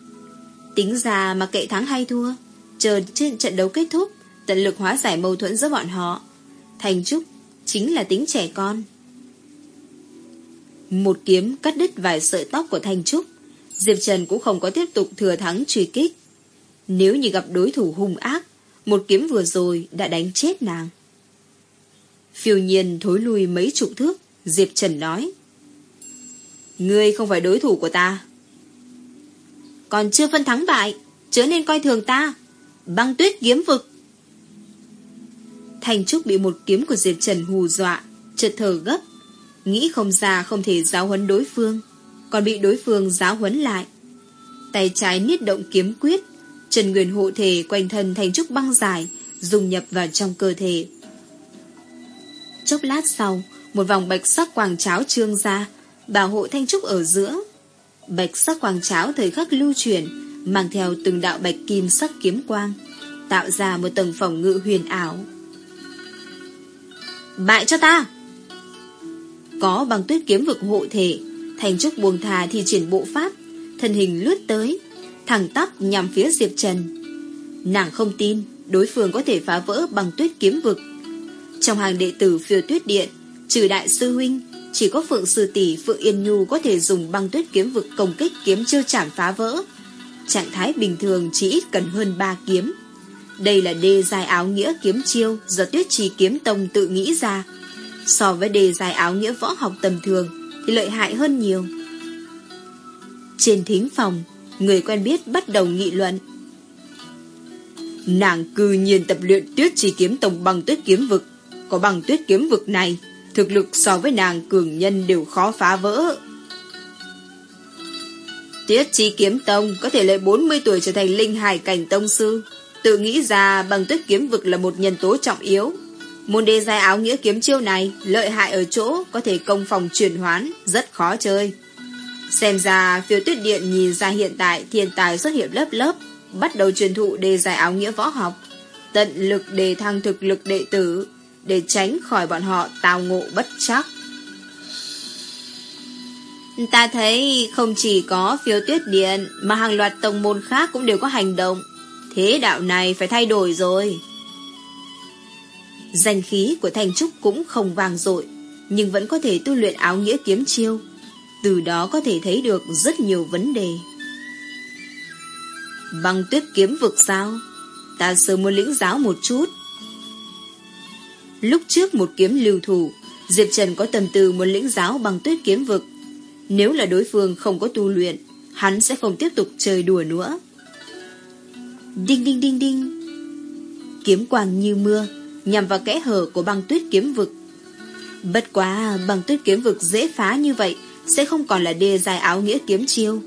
Tính ra mà kệ thắng hay thua, chờ trên trận đấu kết thúc, tận lực hóa giải mâu thuẫn giữa bọn họ. Thành Trúc chính là tính trẻ con. Một kiếm cắt đứt vài sợi tóc của Thanh Trúc, Diệp Trần cũng không có tiếp tục thừa thắng truy kích. Nếu như gặp đối thủ hung ác, một kiếm vừa rồi đã đánh chết nàng. Phiêu nhiên thối lui mấy chục thước, Diệp Trần nói. Ngươi không phải đối thủ của ta. Còn chưa phân thắng bại, chớ nên coi thường ta. Băng tuyết kiếm vực. Thành Trúc bị một kiếm của Diệp Trần hù dọa, chợt thở gấp. Nghĩ không ra không thể giáo huấn đối phương Còn bị đối phương giáo huấn lại. Tay trái niết động kiếm quyết Trần Nguyên hộ thể quanh thân thành trúc băng dài Dùng nhập vào trong cơ thể. Chốc lát sau Một vòng bạch sắc quàng cháo trương ra Bảo hộ thanh trúc ở giữa. Bạch sắc quàng cháo thời khắc lưu chuyển Mang theo từng đạo bạch kim sắc kiếm quang Tạo ra một tầng phòng ngự huyền ảo. Bại cho ta. Có bằng tuyết kiếm vực hộ thể Thành trúc buông thà thì triển bộ pháp, Thân hình lướt tới, Thẳng tắp nhằm phía Diệp Trần. Nàng không tin Đối phương có thể phá vỡ bằng tuyết kiếm vực. Trong hàng đệ tử phiêu tuyết điện, Trừ đại sư huynh, Chỉ có Phượng Sư Tỷ Phượng Yên Nhu Có thể dùng băng tuyết kiếm vực công kích kiếm chưa chảm phá vỡ. Trạng thái bình thường chỉ ít cần hơn 3 kiếm đây là đề dài áo nghĩa kiếm chiêu do tuyết trì kiếm tông tự nghĩ ra. So với đề dài áo nghĩa võ học tầm thường thì lợi hại hơn nhiều. Trên thính phòng, người quen biết bắt đầu nghị luận. Nàng cư nhiên tập luyện tuyết trì kiếm tông bằng tuyết kiếm vực. Có bằng tuyết kiếm vực này, thực lực so với nàng cường nhân đều khó phá vỡ. Tuyết trì kiếm tông có thể lấy 40 tuổi trở thành linh hải cảnh tông sư, Tự nghĩ ra bằng tuyết kiếm vực là một nhân tố trọng yếu. Môn đề dài áo nghĩa kiếm chiêu này lợi hại ở chỗ có thể công phòng chuyển hoán, rất khó chơi. Xem ra phiêu tuyết điện nhìn ra hiện tại thiên tài xuất hiện lớp lớp, bắt đầu truyền thụ đề dài áo nghĩa võ học, tận lực đề thăng thực lực đệ tử, để tránh khỏi bọn họ tào ngộ bất chắc. Ta thấy không chỉ có phiêu tuyết điện mà hàng loạt tông môn khác cũng đều có hành động. Thế đạo này phải thay đổi rồi. Danh khí của Thanh Trúc cũng không vang dội, nhưng vẫn có thể tu luyện áo nghĩa kiếm chiêu. Từ đó có thể thấy được rất nhiều vấn đề. Băng tuyết kiếm vực sao? Ta sớm muốn lĩnh giáo một chút. Lúc trước một kiếm lưu thủ, Diệp Trần có tầm từ muốn lĩnh giáo bằng tuyết kiếm vực. Nếu là đối phương không có tu luyện, hắn sẽ không tiếp tục chơi đùa nữa. Đinh đinh đinh đinh. Kiếm quang như mưa, nhằm vào kẽ hở của băng tuyết kiếm vực. Bất quá băng tuyết kiếm vực dễ phá như vậy sẽ không còn là đê dài áo nghĩa kiếm chiêu.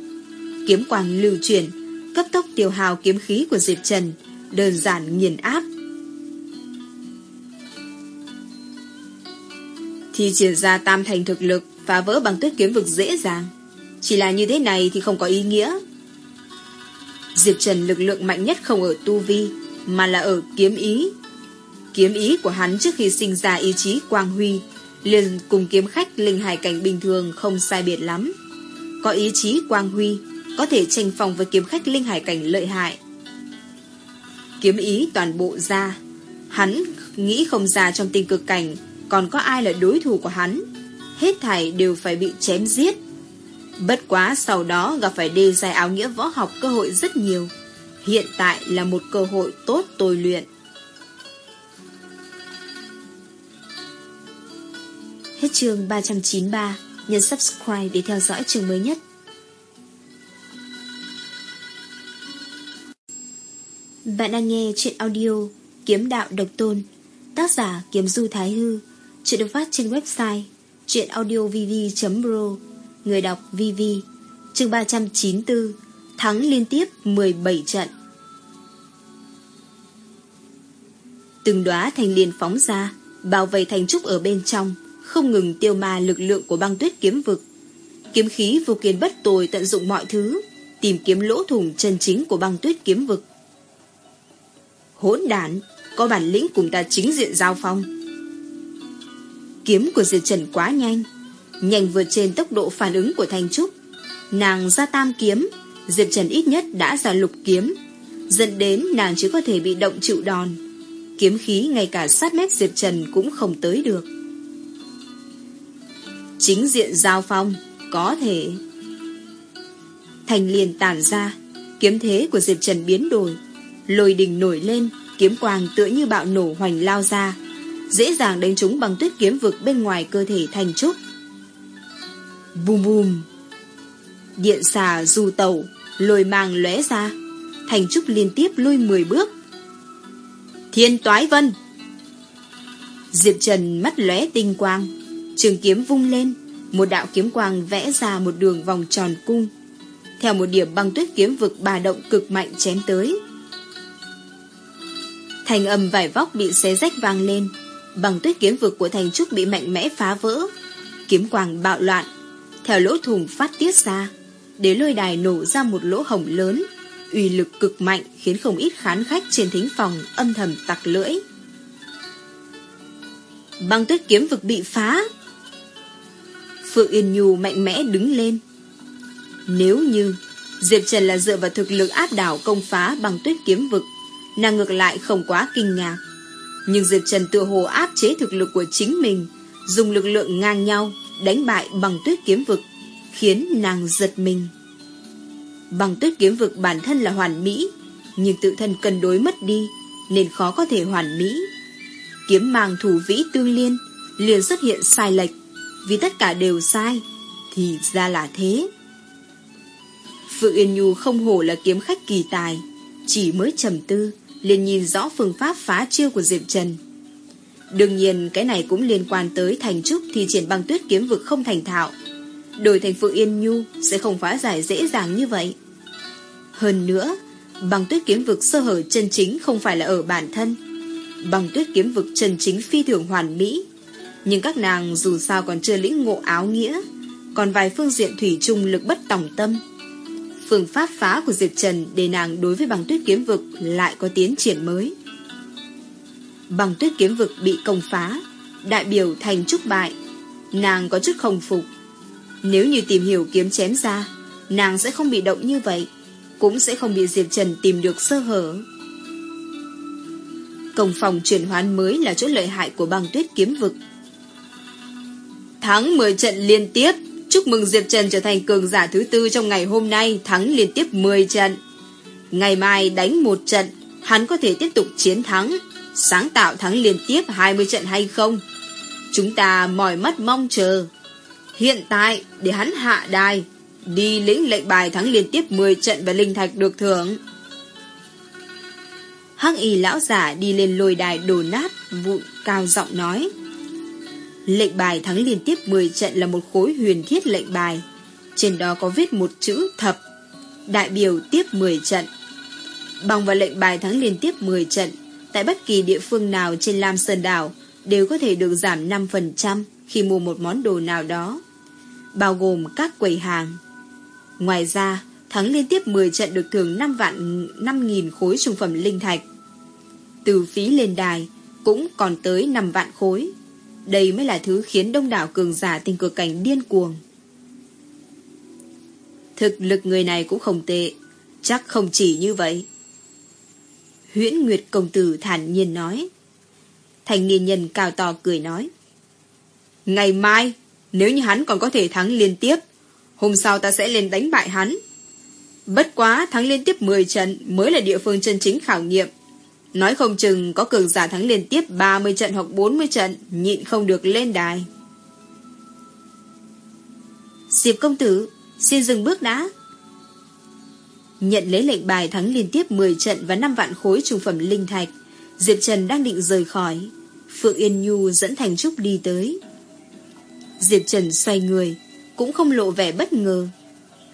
Kiếm quang lưu chuyển, cấp tốc tiêu hào kiếm khí của Diệp Trần, đơn giản nghiền áp. Thì triển ra tam thành thực lực phá vỡ bằng tuyết kiếm vực dễ dàng. Chỉ là như thế này thì không có ý nghĩa. Diệp Trần lực lượng mạnh nhất không ở tu vi, mà là ở kiếm ý. Kiếm ý của hắn trước khi sinh ra ý chí quang huy, liền cùng kiếm khách linh hải cảnh bình thường không sai biệt lắm. Có ý chí quang huy, có thể tranh phòng với kiếm khách linh hải cảnh lợi hại. Kiếm ý toàn bộ ra, hắn nghĩ không ra trong tình cực cảnh còn có ai là đối thủ của hắn. Hết thảy đều phải bị chém giết. Bất quá sau đó gặp phải đề dài áo nghĩa võ học cơ hội rất nhiều. Hiện tại là một cơ hội tốt tôi luyện. Hết chương 393, nhấn subscribe để theo dõi chương mới nhất. Bạn đang nghe chuyện audio Kiếm Đạo Độc Tôn, tác giả Kiếm Du Thái Hư, chuyện được phát trên website chuyenaudiovv.pro Người đọc VV chương 394 Thắng liên tiếp 17 trận. Từng đóa thành liền phóng ra Bảo vệ thành trúc ở bên trong, Không ngừng tiêu ma lực lượng của băng tuyết kiếm vực. Kiếm khí vô kiên bất tồi tận dụng mọi thứ, Tìm kiếm lỗ thủng chân chính của băng tuyết kiếm vực. Hỗn đản, Có bản lĩnh cùng ta chính diện giao phong. Kiếm của Diệt Trần quá nhanh nhanh vượt trên tốc độ phản ứng của Thanh Trúc. Nàng ra tam kiếm, Diệp Trần ít nhất đã ra lục kiếm, dẫn đến nàng chỉ có thể bị động chịu đòn. Kiếm khí ngay cả sát mét Diệp Trần cũng không tới được. Chính diện giao phong, có thể. Thành liền tản ra, kiếm thế của Diệp Trần biến đổi, lôi đình nổi lên, kiếm quang tựa như bạo nổ hoành lao ra, dễ dàng đánh trúng bằng tuyết kiếm vực bên ngoài cơ thể Thành Trúc. Bùm bùm. Điện xà du tẩu, lôi mang lóe ra. Thành Trúc liên tiếp lui 10 bước. Thiên toái vân. Diệp Trần mắt lóe tinh quang. Trường kiếm vung lên, một đạo kiếm quang vẽ ra một đường vòng tròn cung. Theo một điểm băng tuyết kiếm vực bà động cực mạnh chém tới. Thành âm vải vóc bị xé rách vang lên, băng tuyết kiếm vực của thành trúc bị mạnh mẽ phá vỡ. Kiếm quang bạo loạn, theo lỗ thùng phát tiết ra, đế lôi đài nổ ra một lỗ hổng lớn, uy lực cực mạnh khiến không ít khán khách trên thính phòng âm thầm tặc lưỡi. Băng tuyết kiếm vực bị phá. Phượng Yên Nhu mạnh mẽ đứng lên. Nếu như Diệp Trần là dựa vào thực lực áp đảo công phá băng tuyết kiếm vực, nàng ngược lại không quá kinh ngạc. Nhưng Diệp Trần tự hồ áp chế thực lực của chính mình, dùng lực lượng ngang nhau, đánh bại bằng tuyết kiếm vực, khiến nàng giật mình. Bằng tuyết kiếm vực bản thân là hoàn mỹ, nhưng tự thân cân đối mất đi, nên khó có thể hoàn mỹ. Kiếm mang thủ vĩ tương liên, liền xuất hiện sai lệch, vì tất cả đều sai, thì ra là thế. Phượng Yên Nhu không hổ là kiếm khách kỳ tài, chỉ mới trầm tư, liền nhìn rõ phương pháp phá chiêu của Diệp Trần. Đương nhiên cái này cũng liên quan tới thành trúc thì triển băng tuyết kiếm vực không thành thạo. Đổi thành Phượng Yên Nhu sẽ không phá giải dễ dàng như vậy. Hơn nữa, băng tuyết kiếm vực sơ hở chân chính không phải là ở bản thân. Băng tuyết kiếm vực chân chính phi thường hoàn mỹ. Nhưng các nàng dù sao còn chưa lĩnh ngộ áo nghĩa, còn vài phương diện thủy chung lực bất tòng tâm. Phương pháp phá của Diệp Trần để nàng đối với băng tuyết kiếm vực lại có tiến triển mới. Băng tuyết kiếm vực bị công phá, đại biểu thành trúc bại. Nàng có chút không phục. Nếu như tìm hiểu kiếm chém ra, nàng sẽ không bị động như vậy cũng sẽ không bị Diệp Trần tìm được sơ hở. Công phòng chuyển hoán mới là chỗ lợi hại của băng tuyết kiếm vực. Thắng 10 trận liên tiếp, chúc mừng Diệp Trần trở thành cường giả thứ tư trong ngày hôm nay, thắng liên tiếp 10 trận. Ngày mai đánh một trận, hắn có thể tiếp tục chiến thắng, sáng tạo thắng liên tiếp 20 trận hay không? Chúng ta mỏi mắt mong chờ. Hiện tại, để hắn hạ đài, Đi lĩnh lệnh bài thắng liên tiếp 10 trận và linh thạch được thưởng. Hắc y lão giả đi lên lôi đài đổ nát, vụn cao giọng nói. Lệnh bài thắng liên tiếp 10 trận là một khối huyền thiết lệnh bài. Trên đó có viết một chữ thập, đại biểu tiếp 10 trận. Bằng vào lệnh bài thắng liên tiếp 10 trận, tại bất kỳ địa phương nào trên Lam Sơn Đảo đều có thể được giảm 5% khi mua một món đồ nào đó, bao gồm các quầy hàng. Ngoài ra, thắng liên tiếp 10 trận được thưởng 5 vạn 5.000 khối trung phẩm linh thạch. Từ phí lên đài cũng còn tới 5 vạn khối. Đây mới là thứ khiến đông đảo cường giả tình cờ cảnh điên cuồng. Thực lực người này cũng không tệ, chắc không chỉ như vậy. Huyễn Nguyệt Công Tử thản nhiên nói. Thành niên nhân cao to cười nói. Ngày mai, nếu như hắn còn có thể thắng liên tiếp, Hôm sau ta sẽ lên đánh bại hắn. Bất quá thắng liên tiếp 10 trận mới là địa phương chân chính khảo nghiệm. Nói không chừng có cường giả thắng liên tiếp 30 trận hoặc 40 trận, nhịn không được lên đài. Diệp công tử, xin dừng bước đã. Nhận lấy lệnh bài thắng liên tiếp 10 trận và 5 vạn khối trung phẩm linh thạch, Diệp Trần đang định rời khỏi. Phượng Yên Nhu dẫn Thành Trúc đi tới. Diệp Trần xoay người, cũng không lộ vẻ bất ngờ.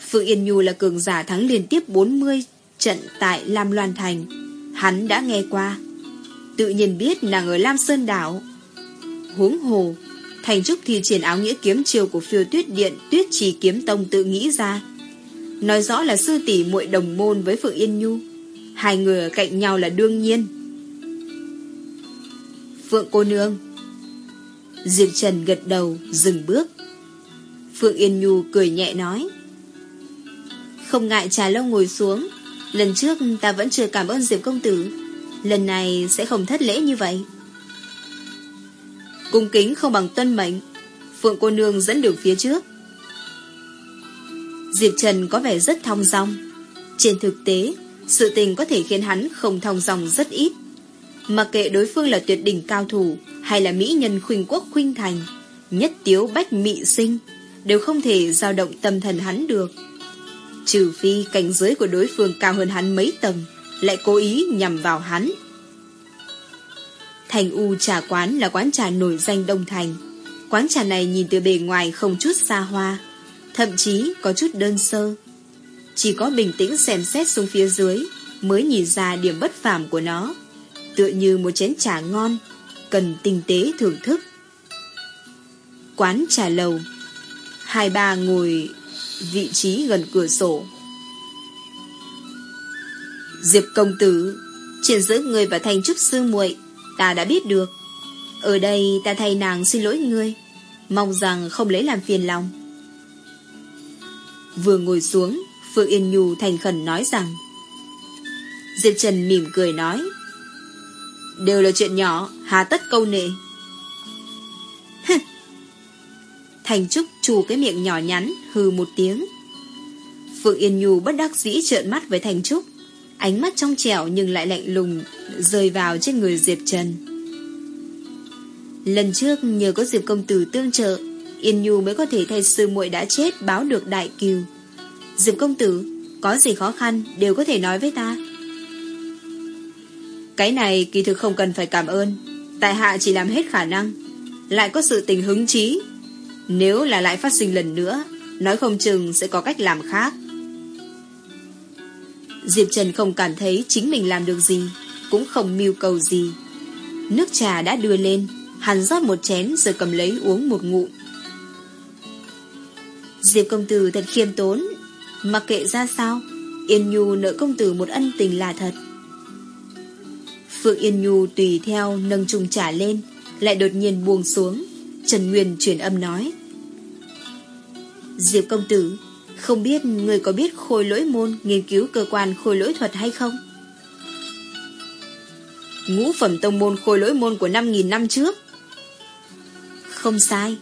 Phượng Yên Nhu là cường giả thắng liên tiếp 40 trận tại Lam Loan Thành. Hắn đã nghe qua. Tự nhiên biết nàng ở Lam Sơn Đảo. Huống hồ, Thành Trúc thì triển áo nghĩa kiếm chiều của phiêu tuyết điện tuyết trì kiếm tông tự nghĩ ra. Nói rõ là sư tỷ muội đồng môn với Phượng Yên Nhu. Hai người ở cạnh nhau là đương nhiên. Phượng cô nương Diệp Trần gật đầu, dừng bước. Phượng Yên Nhu cười nhẹ nói. Không ngại trà lâu ngồi xuống. Lần trước ta vẫn chưa cảm ơn Diệp Công Tử. Lần này sẽ không thất lễ như vậy. Cung kính không bằng tuân mệnh. Phượng cô nương dẫn đường phía trước. Diệp Trần có vẻ rất thong dong. Trên thực tế, sự tình có thể khiến hắn không thong dong rất ít. Mặc kệ đối phương là tuyệt đỉnh cao thủ hay là mỹ nhân khuynh quốc khuynh thành, nhất tiếu bách mị sinh, đều không thể dao động tâm thần hắn được. Trừ phi cảnh giới của đối phương cao hơn hắn mấy tầng, lại cố ý nhằm vào hắn. Thành U trà quán là quán trà nổi danh Đông Thành. Quán trà này nhìn từ bề ngoài không chút xa hoa, thậm chí có chút đơn sơ. Chỉ có bình tĩnh xem xét xuống phía dưới mới nhìn ra điểm bất phàm của nó. Tựa như một chén trà ngon, cần tinh tế thưởng thức. Quán trà lầu Hai ba ngồi vị trí gần cửa sổ. Diệp công tử, chuyện giữa người và thành trúc sư muội ta đã biết được. Ở đây ta thay nàng xin lỗi ngươi, mong rằng không lấy làm phiền lòng. Vừa ngồi xuống, Phương Yên Nhu thành khẩn nói rằng Diệp Trần mỉm cười nói Đều là chuyện nhỏ, hà tất câu nệ. Thành Trúc chù cái miệng nhỏ nhắn, hừ một tiếng. Phượng Yên Nhu bất đắc dĩ trợn mắt với Thành Trúc. Ánh mắt trong trẻo nhưng lại lạnh lùng, rơi vào trên người Diệp Trần. Lần trước nhờ có Diệp Công Tử tương trợ, Yên Nhu mới có thể thay sư muội đã chết báo được đại kiều. Diệp Công Tử, có gì khó khăn đều có thể nói với ta. Cái này kỳ thực không cần phải cảm ơn, tại hạ chỉ làm hết khả năng, lại có sự tình hứng chí nếu là lại phát sinh lần nữa, nói không chừng sẽ có cách làm khác. Diệp Trần không cảm thấy chính mình làm được gì, cũng không mưu cầu gì. Nước trà đã đưa lên, hắn rót một chén rồi cầm lấy uống một ngụm. Diệp công tử thật khiêm tốn, mặc kệ ra sao, Yên Nhu nợ công tử một ân tình là thật. Phượng Yên Nhu tùy theo nâng trùng trả lên, lại đột nhiên buông xuống. Trần Nguyên truyền âm nói. Diệp công tử, không biết người có biết khôi lỗi môn nghiên cứu cơ quan khôi lỗi thuật hay không? Ngũ phẩm tông môn khôi lỗi môn của 5.000 năm trước. Không sai.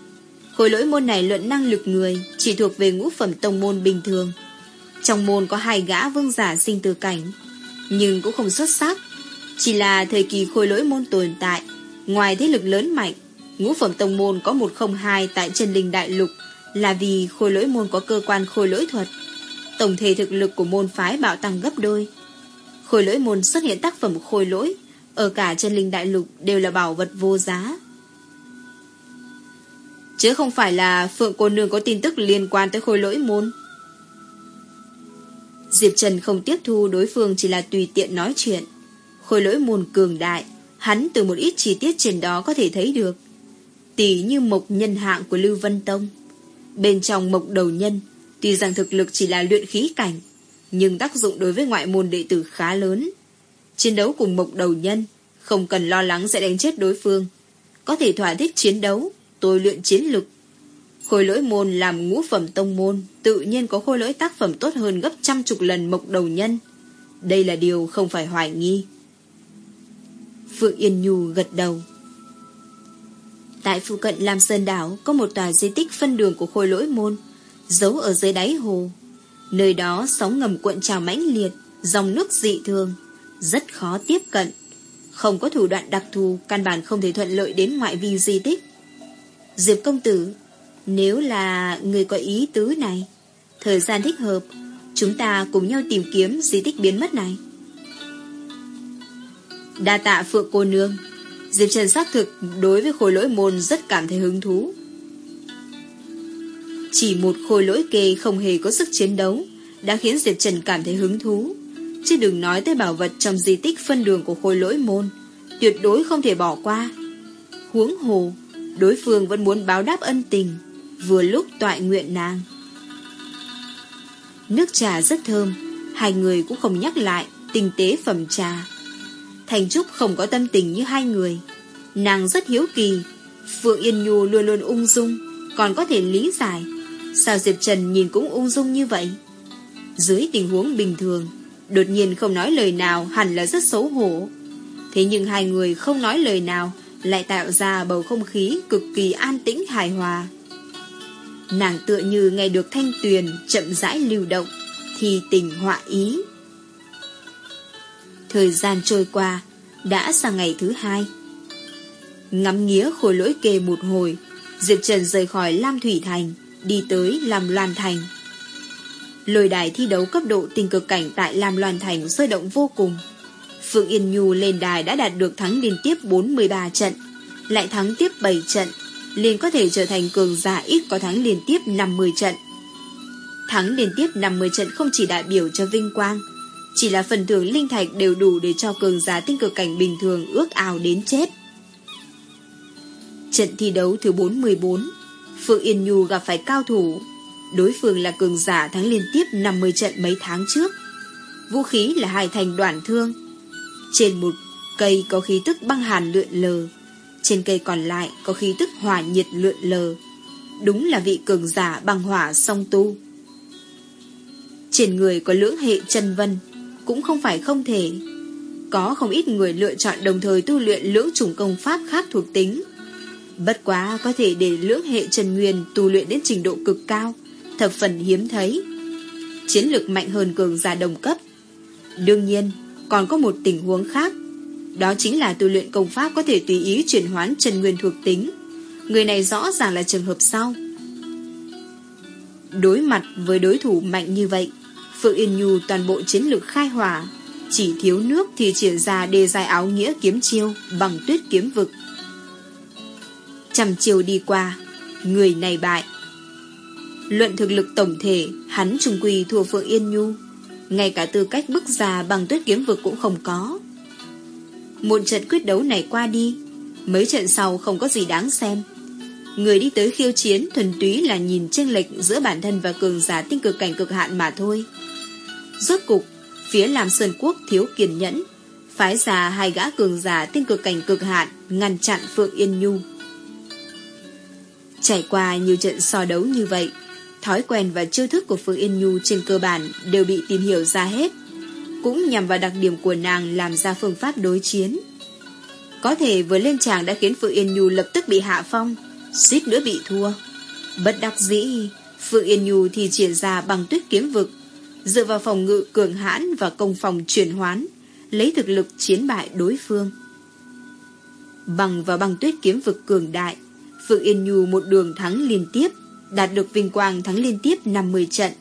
Khôi lỗi môn này luận năng lực người chỉ thuộc về ngũ phẩm tông môn bình thường. Trong môn có hai gã vương giả sinh từ cảnh, nhưng cũng không xuất sắc. Chỉ là thời kỳ khôi lỗi môn tồn tại, ngoài thế lực lớn mạnh, ngũ phẩm tông môn có 102 tại chân linh đại lục là vì khôi lỗi môn có cơ quan khôi lỗi thuật. Tổng thể thực lực của môn phái bạo tăng gấp đôi. Khôi lỗi môn xuất hiện tác phẩm khôi lỗi, ở cả chân linh đại lục đều là bảo vật vô giá. Chứ không phải là Phượng cô nương có tin tức liên quan tới khôi lỗi môn. Diệp Trần không tiếp thu đối phương chỉ là tùy tiện nói chuyện. Khôi lỗi môn cường đại, hắn từ một ít chi tiết trên đó có thể thấy được. Tỷ như mộc nhân hạng của Lưu Vân Tông. Bên trong mộc đầu nhân, tuy rằng thực lực chỉ là luyện khí cảnh, nhưng tác dụng đối với ngoại môn đệ tử khá lớn. Chiến đấu cùng mộc đầu nhân, không cần lo lắng sẽ đánh chết đối phương. Có thể thỏa thích chiến đấu, tôi luyện chiến lực. Khôi lỗi môn làm ngũ phẩm tông môn, tự nhiên có khôi lỗi tác phẩm tốt hơn gấp trăm chục lần mộc đầu nhân. Đây là điều không phải hoài nghi. Phượng Yên Nhu gật đầu. Tại phụ cận Lam Sơn Đảo có một tòa di tích phân đường của khôi lỗi môn, giấu ở dưới đáy hồ. Nơi đó sóng ngầm cuộn trào mãnh liệt, dòng nước dị thường, rất khó tiếp cận. Không có thủ đoạn đặc thù, căn bản không thể thuận lợi đến ngoại vi di tích. Diệp công tử, nếu là người có ý tứ này, thời gian thích hợp, chúng ta cùng nhau tìm kiếm di tích biến mất này. Đa tạ Phượng cô nương Diệp Trần xác thực đối với khối lỗi môn rất cảm thấy hứng thú. Chỉ một khối lỗi kê không hề có sức chiến đấu đã khiến Diệp Trần cảm thấy hứng thú. Chứ đừng nói tới bảo vật trong di tích phân đường của khối lỗi môn, tuyệt đối không thể bỏ qua. Huống hồ, đối phương vẫn muốn báo đáp ân tình, vừa lúc toại nguyện nàng. Nước trà rất thơm, hai người cũng không nhắc lại tinh tế phẩm trà. Thành Trúc không có tâm tình như hai người. Nàng rất hiếu kỳ. Phượng Yên Nhu luôn luôn ung dung, còn có thể lý giải. Sao Diệp Trần nhìn cũng ung dung như vậy? Dưới tình huống bình thường, đột nhiên không nói lời nào hẳn là rất xấu hổ. Thế nhưng hai người không nói lời nào lại tạo ra bầu không khí cực kỳ an tĩnh hài hòa. Nàng tựa như nghe được thanh tuyền chậm rãi lưu động, thì tình họa ý. Thời gian trôi qua, đã sang ngày thứ hai. Ngắm nghía khối lỗi kề một hồi, Diệp Trần rời khỏi Lam Thủy Thành, đi tới Lam Loan Thành. Lôi đài thi đấu cấp độ tình cực cảnh tại Lam Loan Thành sôi động vô cùng. Phượng Yên Nhu lên đài đã đạt được thắng liên tiếp 43 trận, lại thắng tiếp 7 trận, liền có thể trở thành cường giả ít có thắng liên tiếp 50 trận. Thắng liên tiếp 50 trận không chỉ đại biểu cho vinh quang, chỉ là phần thưởng linh thạch đều đủ để cho cường giả tinh cực cảnh bình thường ước ao đến chết. Trận thi đấu thứ 44, Phượng Yên Nhu gặp phải cao thủ. Đối phương là cường giả thắng liên tiếp 50 trận mấy tháng trước. Vũ khí là hai thành đoạn thương. Trên một cây có khí tức băng hàn lượn lờ. Trên cây còn lại có khí tức hỏa nhiệt lượn lờ. Đúng là vị cường giả băng hỏa song tu. Trên người có lưỡng hệ chân vân, cũng không phải không thể. Có không ít người lựa chọn đồng thời tu luyện lưỡng chủng công pháp khác thuộc tính. Bất quá có thể để lưỡng hệ chân Nguyên tu luyện đến trình độ cực cao, thập phần hiếm thấy. Chiến lược mạnh hơn cường giả đồng cấp. Đương nhiên, còn có một tình huống khác. Đó chính là tu luyện công pháp có thể tùy ý chuyển hoán Trần Nguyên thuộc tính. Người này rõ ràng là trường hợp sau. Đối mặt với đối thủ mạnh như vậy, Phượng Yên Nhu toàn bộ chiến lược khai hỏa, chỉ thiếu nước thì triển ra đề dài áo nghĩa kiếm chiêu bằng tuyết kiếm vực. Trăm chiều đi qua, người này bại. Luận thực lực tổng thể, hắn trung quỳ thua Phượng Yên Nhu, ngay cả tư cách bước già bằng tuyết kiếm vực cũng không có. Một trận quyết đấu này qua đi, mấy trận sau không có gì đáng xem. Người đi tới khiêu chiến thuần túy là nhìn chênh lệch giữa bản thân và cường giả tinh cực cảnh cực hạn mà thôi. Rốt cục, phía làm Sơn Quốc thiếu kiên nhẫn, phái ra hai gã cường giả tinh cực cảnh cực hạn ngăn chặn Phượng Yên Nhu. Trải qua nhiều trận so đấu như vậy, thói quen và chiêu thức của Phương Yên Nhu trên cơ bản đều bị tìm hiểu ra hết, cũng nhằm vào đặc điểm của nàng làm ra phương pháp đối chiến. Có thể vừa lên tràng đã khiến Phương Yên Nhu lập tức bị hạ phong, suýt nữa bị thua. Bất đắc dĩ, Phương Yên Nhu thì triển ra bằng tuyết kiếm vực, dựa vào phòng ngự cường hãn và công phòng chuyển hoán, lấy thực lực chiến bại đối phương. Bằng và bằng tuyết kiếm vực cường đại, Phượng Yên Nhu một đường thắng liên tiếp, đạt được vinh quang thắng liên tiếp 50 trận.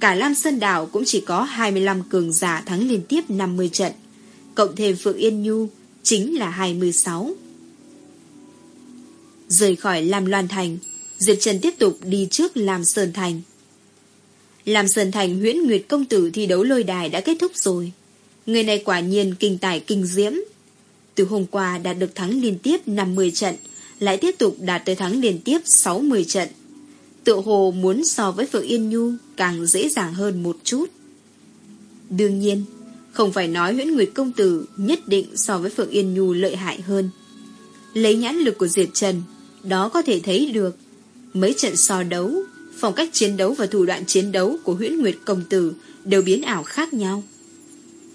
Cả Lam Sơn Đảo cũng chỉ có 25 cường giả thắng liên tiếp 50 trận, cộng thêm Phượng Yên Nhu chính là 26. Rời khỏi Lam Loan Thành, Diệp Trần tiếp tục đi trước Lam Sơn Thành. Lam Sơn Thành huyễn Nguyệt Công Tử thi đấu lôi đài đã kết thúc rồi. Người này quả nhiên kinh tài kinh diễm. Từ hôm qua đạt được thắng liên tiếp 50 trận, lại tiếp tục đạt tới thắng liên tiếp 60 trận tựa hồ muốn so với Phượng Yên Nhu càng dễ dàng hơn một chút. Đương nhiên, không phải nói huyễn Nguyệt Công Tử nhất định so với Phượng Yên Nhu lợi hại hơn. Lấy nhãn lực của Diệp Trần, đó có thể thấy được. Mấy trận so đấu, phong cách chiến đấu và thủ đoạn chiến đấu của huyễn Nguyệt Công Tử đều biến ảo khác nhau.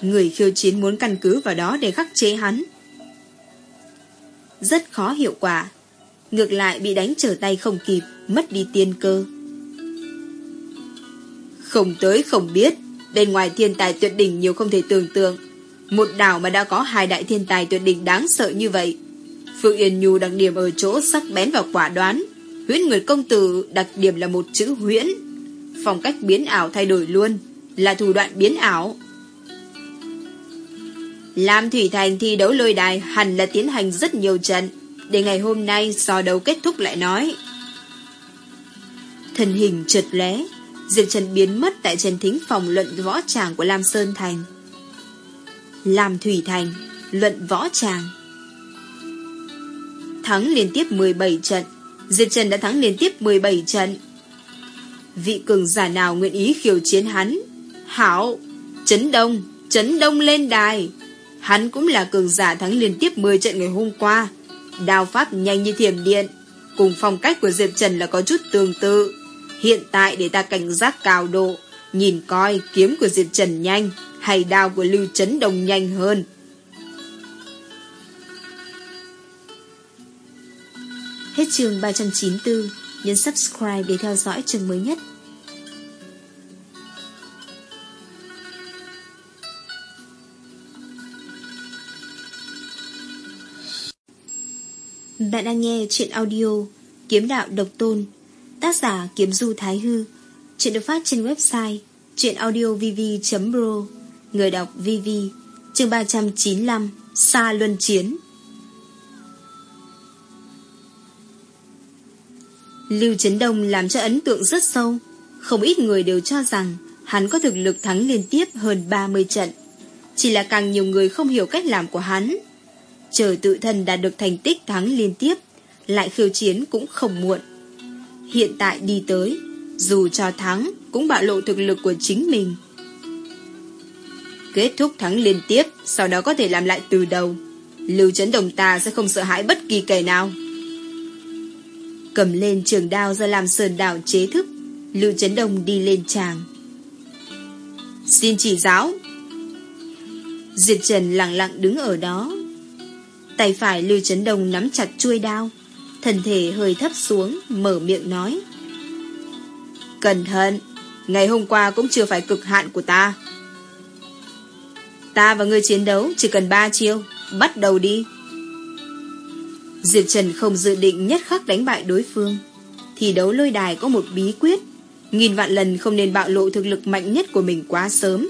Người khiêu chiến muốn căn cứ vào đó để khắc chế hắn, rất khó hiệu quả. Ngược lại bị đánh trở tay không kịp, mất đi tiên cơ. Không tới không biết, bên ngoài thiên tài tuyệt đỉnh nhiều không thể tưởng tượng. Một đảo mà đã có hai đại thiên tài tuyệt đỉnh đáng sợ như vậy. Phương Yên Nhu đặc điểm ở chỗ sắc bén và quả đoán. Huyễn Nguyệt Công Tử đặc điểm là một chữ huyễn. Phong cách biến ảo thay đổi luôn, là thủ đoạn biến ảo. Lam Thủy Thành thi đấu lôi đài hẳn là tiến hành rất nhiều trận, để ngày hôm nay so đấu kết thúc lại nói. thần hình trượt lé, Diệp Trần biến mất tại trần thính phòng luận võ tràng của Lam Sơn Thành. Lam Thủy Thành, luận võ tràng. Thắng liên tiếp 17 trận, Diệp Trần đã thắng liên tiếp 17 trận. Vị cường giả nào nguyện ý khiêu chiến hắn? Hảo, chấn đông, chấn đông lên đài. Hắn cũng là cường giả thắng liên tiếp 10 trận ngày hôm qua. Đao pháp nhanh như thiểm điện. Cùng phong cách của Diệp Trần là có chút tương tự. Hiện tại để ta cảnh giác cao độ. Nhìn coi kiếm của Diệp Trần nhanh hay đao của Lưu Trấn Đồng nhanh hơn. Hết chương 394. Nhấn subscribe để theo dõi chương mới nhất. Bạn đang nghe chuyện audio Kiếm đạo độc tôn, Tác giả Kiếm Du Thái Hư, Chuyện được phát trên website Chuyện audiovv.pro Người đọc VV Chương 395 Sa Luân Chiến Lưu Trấn Đông làm cho ấn tượng rất sâu. Không ít người đều cho rằng hắn có thực lực thắng liên tiếp hơn 30 trận. Chỉ là càng nhiều người không hiểu cách làm của hắn. Chờ tự thân đạt được thành tích thắng liên tiếp, lại khiêu chiến cũng không muộn. Hiện tại đi tới, dù cho thắng cũng bạo lộ thực lực của chính mình. Kết thúc thắng liên tiếp, sau đó có thể làm lại từ đầu. Lưu Trấn Đồng ta sẽ không sợ hãi bất kỳ kẻ nào. Cầm lên trường đao ra làm sơn đảo chế thức, Lưu Trấn Đồng đi lên tràng. Xin chỉ giáo. Diệp Trần lặng lặng đứng ở đó. Tay phải Lưu Trấn Đồng nắm chặt chuôi đao, thân thể hơi thấp xuống, mở miệng nói. Cẩn thận, ngày hôm qua cũng chưa phải cực hạn của ta. Ta và ngươi chiến đấu chỉ cần ba chiêu, bắt đầu đi. Diệp Trần không dự định nhất khắc đánh bại đối phương. Thì đấu lôi đài có một bí quyết. Nghìn vạn lần không nên bạo lộ thực lực mạnh nhất của mình quá sớm.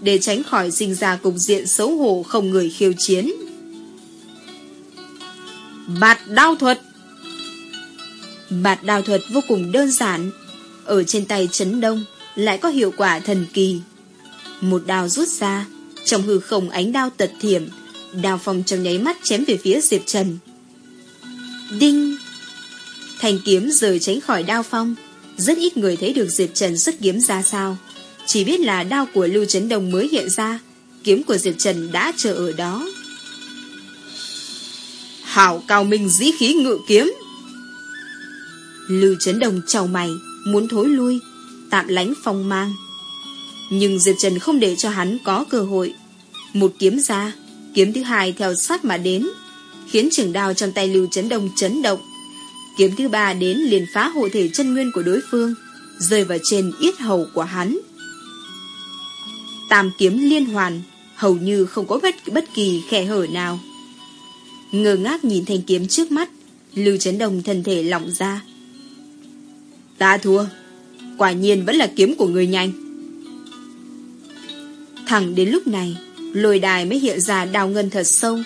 Để tránh khỏi sinh ra cục diện xấu hổ không người khiêu chiến. Bạt đao thuật Bạt đao thuật vô cùng đơn giản. Ở trên tay chấn đông lại có hiệu quả thần kỳ. Một đao rút ra, trong hư không ánh đao tật thiểm, đao phong trong nháy mắt chém về phía Diệp Trần. Đinh! Thanh kiếm rời tránh khỏi đao phong. Rất ít người thấy được Diệp Trần xuất kiếm ra sao. Chỉ biết là đao của Lưu Trấn Đông mới hiện ra. Kiếm của Diệp Trần đã chờ ở đó. Hảo cao minh dĩ khí ngự kiếm. Lưu Trấn Đông chào mày, muốn thối lui, tạm lánh phong mang. Nhưng Diệp Trần không để cho hắn có cơ hội. Một kiếm ra, kiếm thứ hai theo sát mà đến, khiến trường đao trong tay Lưu Trấn Đông chấn động. Kiếm thứ ba đến liền phá hộ thể chân nguyên của đối phương, rơi vào trên yết hầu của hắn. Tam kiếm liên hoàn, hầu như không có bất, bất kỳ khe hở nào. Ngơ ngác nhìn thanh kiếm trước mắt, Lưu Trấn Đông thân thể lỏng ra. Ta thua, quả nhiên vẫn là kiếm của người nhanh. Thẳng đến lúc này, lôi đài mới hiện ra đào ngân thật sâu,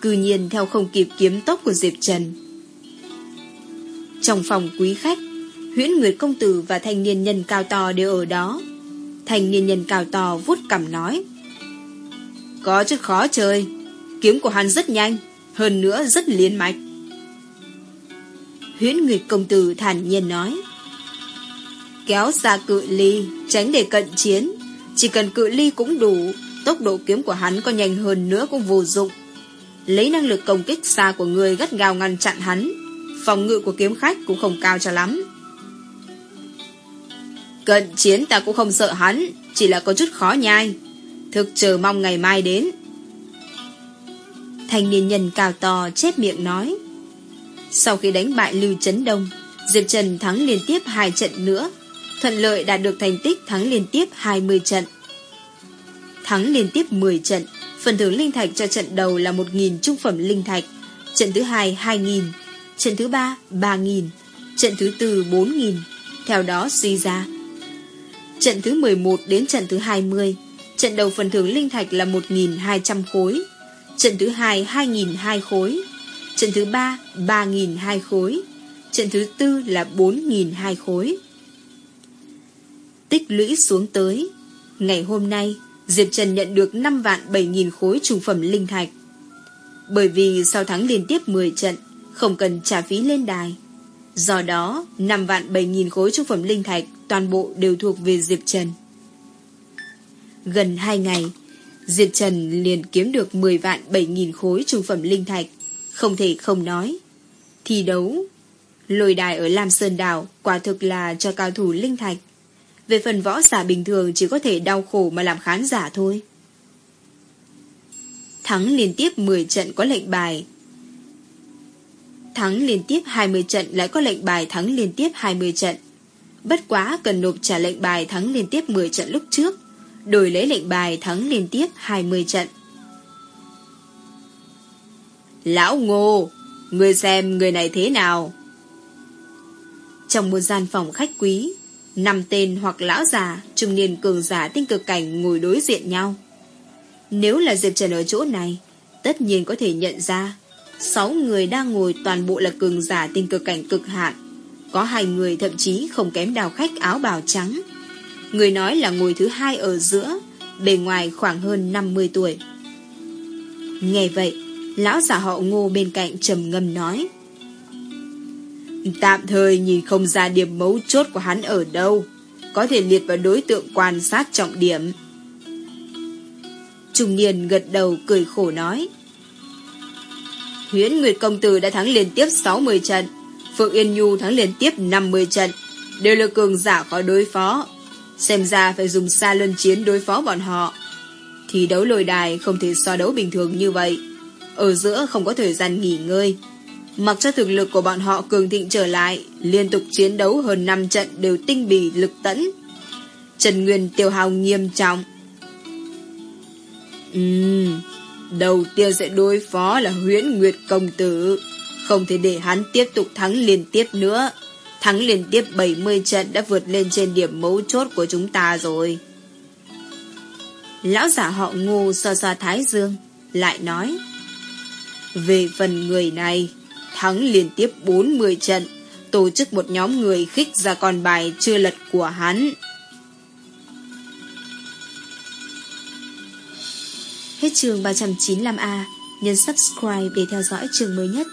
cư nhiên theo không kịp kiếm tốc của Diệp Trần. Trong phòng quý khách, huyễn nguyệt công tử và thanh niên nhân cao to đều ở đó. Thanh niên nhân cao to vuốt cằm nói. Có chút khó chơi, kiếm của hắn rất nhanh, hơn nữa rất liên mạch. Huyễn nguyệt công tử thản nhiên nói. Kéo xa cự ly, tránh để cận chiến, chỉ cần cự ly cũng đủ, tốc độ kiếm của hắn có nhanh hơn nữa cũng vô dụng. Lấy năng lực công kích xa của người gắt gao ngăn chặn hắn, phòng ngự của kiếm khách cũng không cao cho lắm. Cận chiến ta cũng không sợ hắn, chỉ là có chút khó nhai. Thực chờ mong ngày mai đến. Thanh niên nhân cao to chép miệng nói. Sau khi đánh bại Lưu Trấn Đông, Diệp Trần thắng liên tiếp hai trận nữa, thuận lợi đạt được thành tích thắng liên tiếp 20 trận. Thắng liên tiếp 10 trận, phần thưởng linh thạch cho trận đầu là 1.000 trung phẩm linh thạch, trận thứ hai 2.000, trận thứ ba 3.000, trận thứ tư 4.000, theo đó suy ra. Trận thứ 11 đến trận thứ 20, trận đầu phần thưởng linh thạch là 1.200 khối, trận thứ hai 2.002 khối, trận thứ ba 3.002 khối, trận thứ tư là 4.002 khối. Tích lũy xuống tới, ngày hôm nay Diệp Trần nhận được 5 vạn 7 nghìn khối trùng phẩm linh thạch. Bởi vì sau thắng liên tiếp 10 trận, không cần trả phí lên đài. Do đó, 5 vạn 7 nghìn khối trùng phẩm linh thạch toàn bộ đều thuộc về Diệp Trần. Gần 2 ngày, Diệp Trần liền kiếm được 10 vạn 7 nghìn khối trung phẩm linh thạch. Không thể không nói. Thi đấu, lôi đài ở Lam Sơn Đảo quả thực là cho cao thủ linh thạch. Về phần võ giả bình thường chỉ có thể đau khổ mà làm khán giả thôi. Thắng liên tiếp 10 trận có lệnh bài. Thắng liên tiếp 20 trận lại có lệnh bài thắng liên tiếp 20 trận. Bất quá cần nộp trả lệnh bài thắng liên tiếp 10 trận lúc trước, đổi lấy lệnh bài thắng liên tiếp 20 trận. Lão Ngô, người xem người này thế nào? Trong một gian phòng khách quý, Năm tên hoặc lão già, trung niên cường giả tinh cực cảnh ngồi đối diện nhau. Nếu là Diệp Trần ở chỗ này, tất nhiên có thể nhận ra, sáu người đang ngồi toàn bộ là cường giả tinh cực cảnh cực hạn, Có hai người thậm chí không kém đào khách áo bào trắng. Người nói là ngồi thứ hai ở giữa, bề ngoài khoảng hơn 50 tuổi. Nghe vậy, lão giả họ ngô bên cạnh trầm ngâm nói. Tạm thời nhìn không ra điểm mấu chốt của hắn ở đâu, có thể liệt vào đối tượng quan sát trọng điểm. Trung niên gật đầu cười khổ nói. Huyễn Nguyệt Công Tử đã thắng liên tiếp 60 trận, Phượng Yên Nhu thắng liên tiếp 50 trận, đều là cường giả khó đối phó. Xem ra phải dùng xa luân chiến đối phó bọn họ. Thì đấu lôi đài không thể so đấu bình thường như vậy. Ở giữa không có thời gian nghỉ ngơi. Mặc cho thực lực của bọn họ cường thịnh trở lại, liên tục chiến đấu hơn 5 trận đều tinh bì lực tẫn. Trần Nguyên tiêu hào nghiêm trọng. Ừm, đầu tiên sẽ đối phó là huyễn Nguyệt Công Tử. Không thể để hắn tiếp tục thắng liên tiếp nữa. Thắng liên tiếp 70 trận đã vượt lên trên điểm mấu chốt của chúng ta rồi. Lão giả họ ngô so so thái dương, lại nói. Về phần người này, thắng liên tiếp 40 trận, tổ chức một nhóm người khích ra con bài chưa lật của hắn. Hết trường 395A, nhấn subscribe để theo dõi trường mới nhất.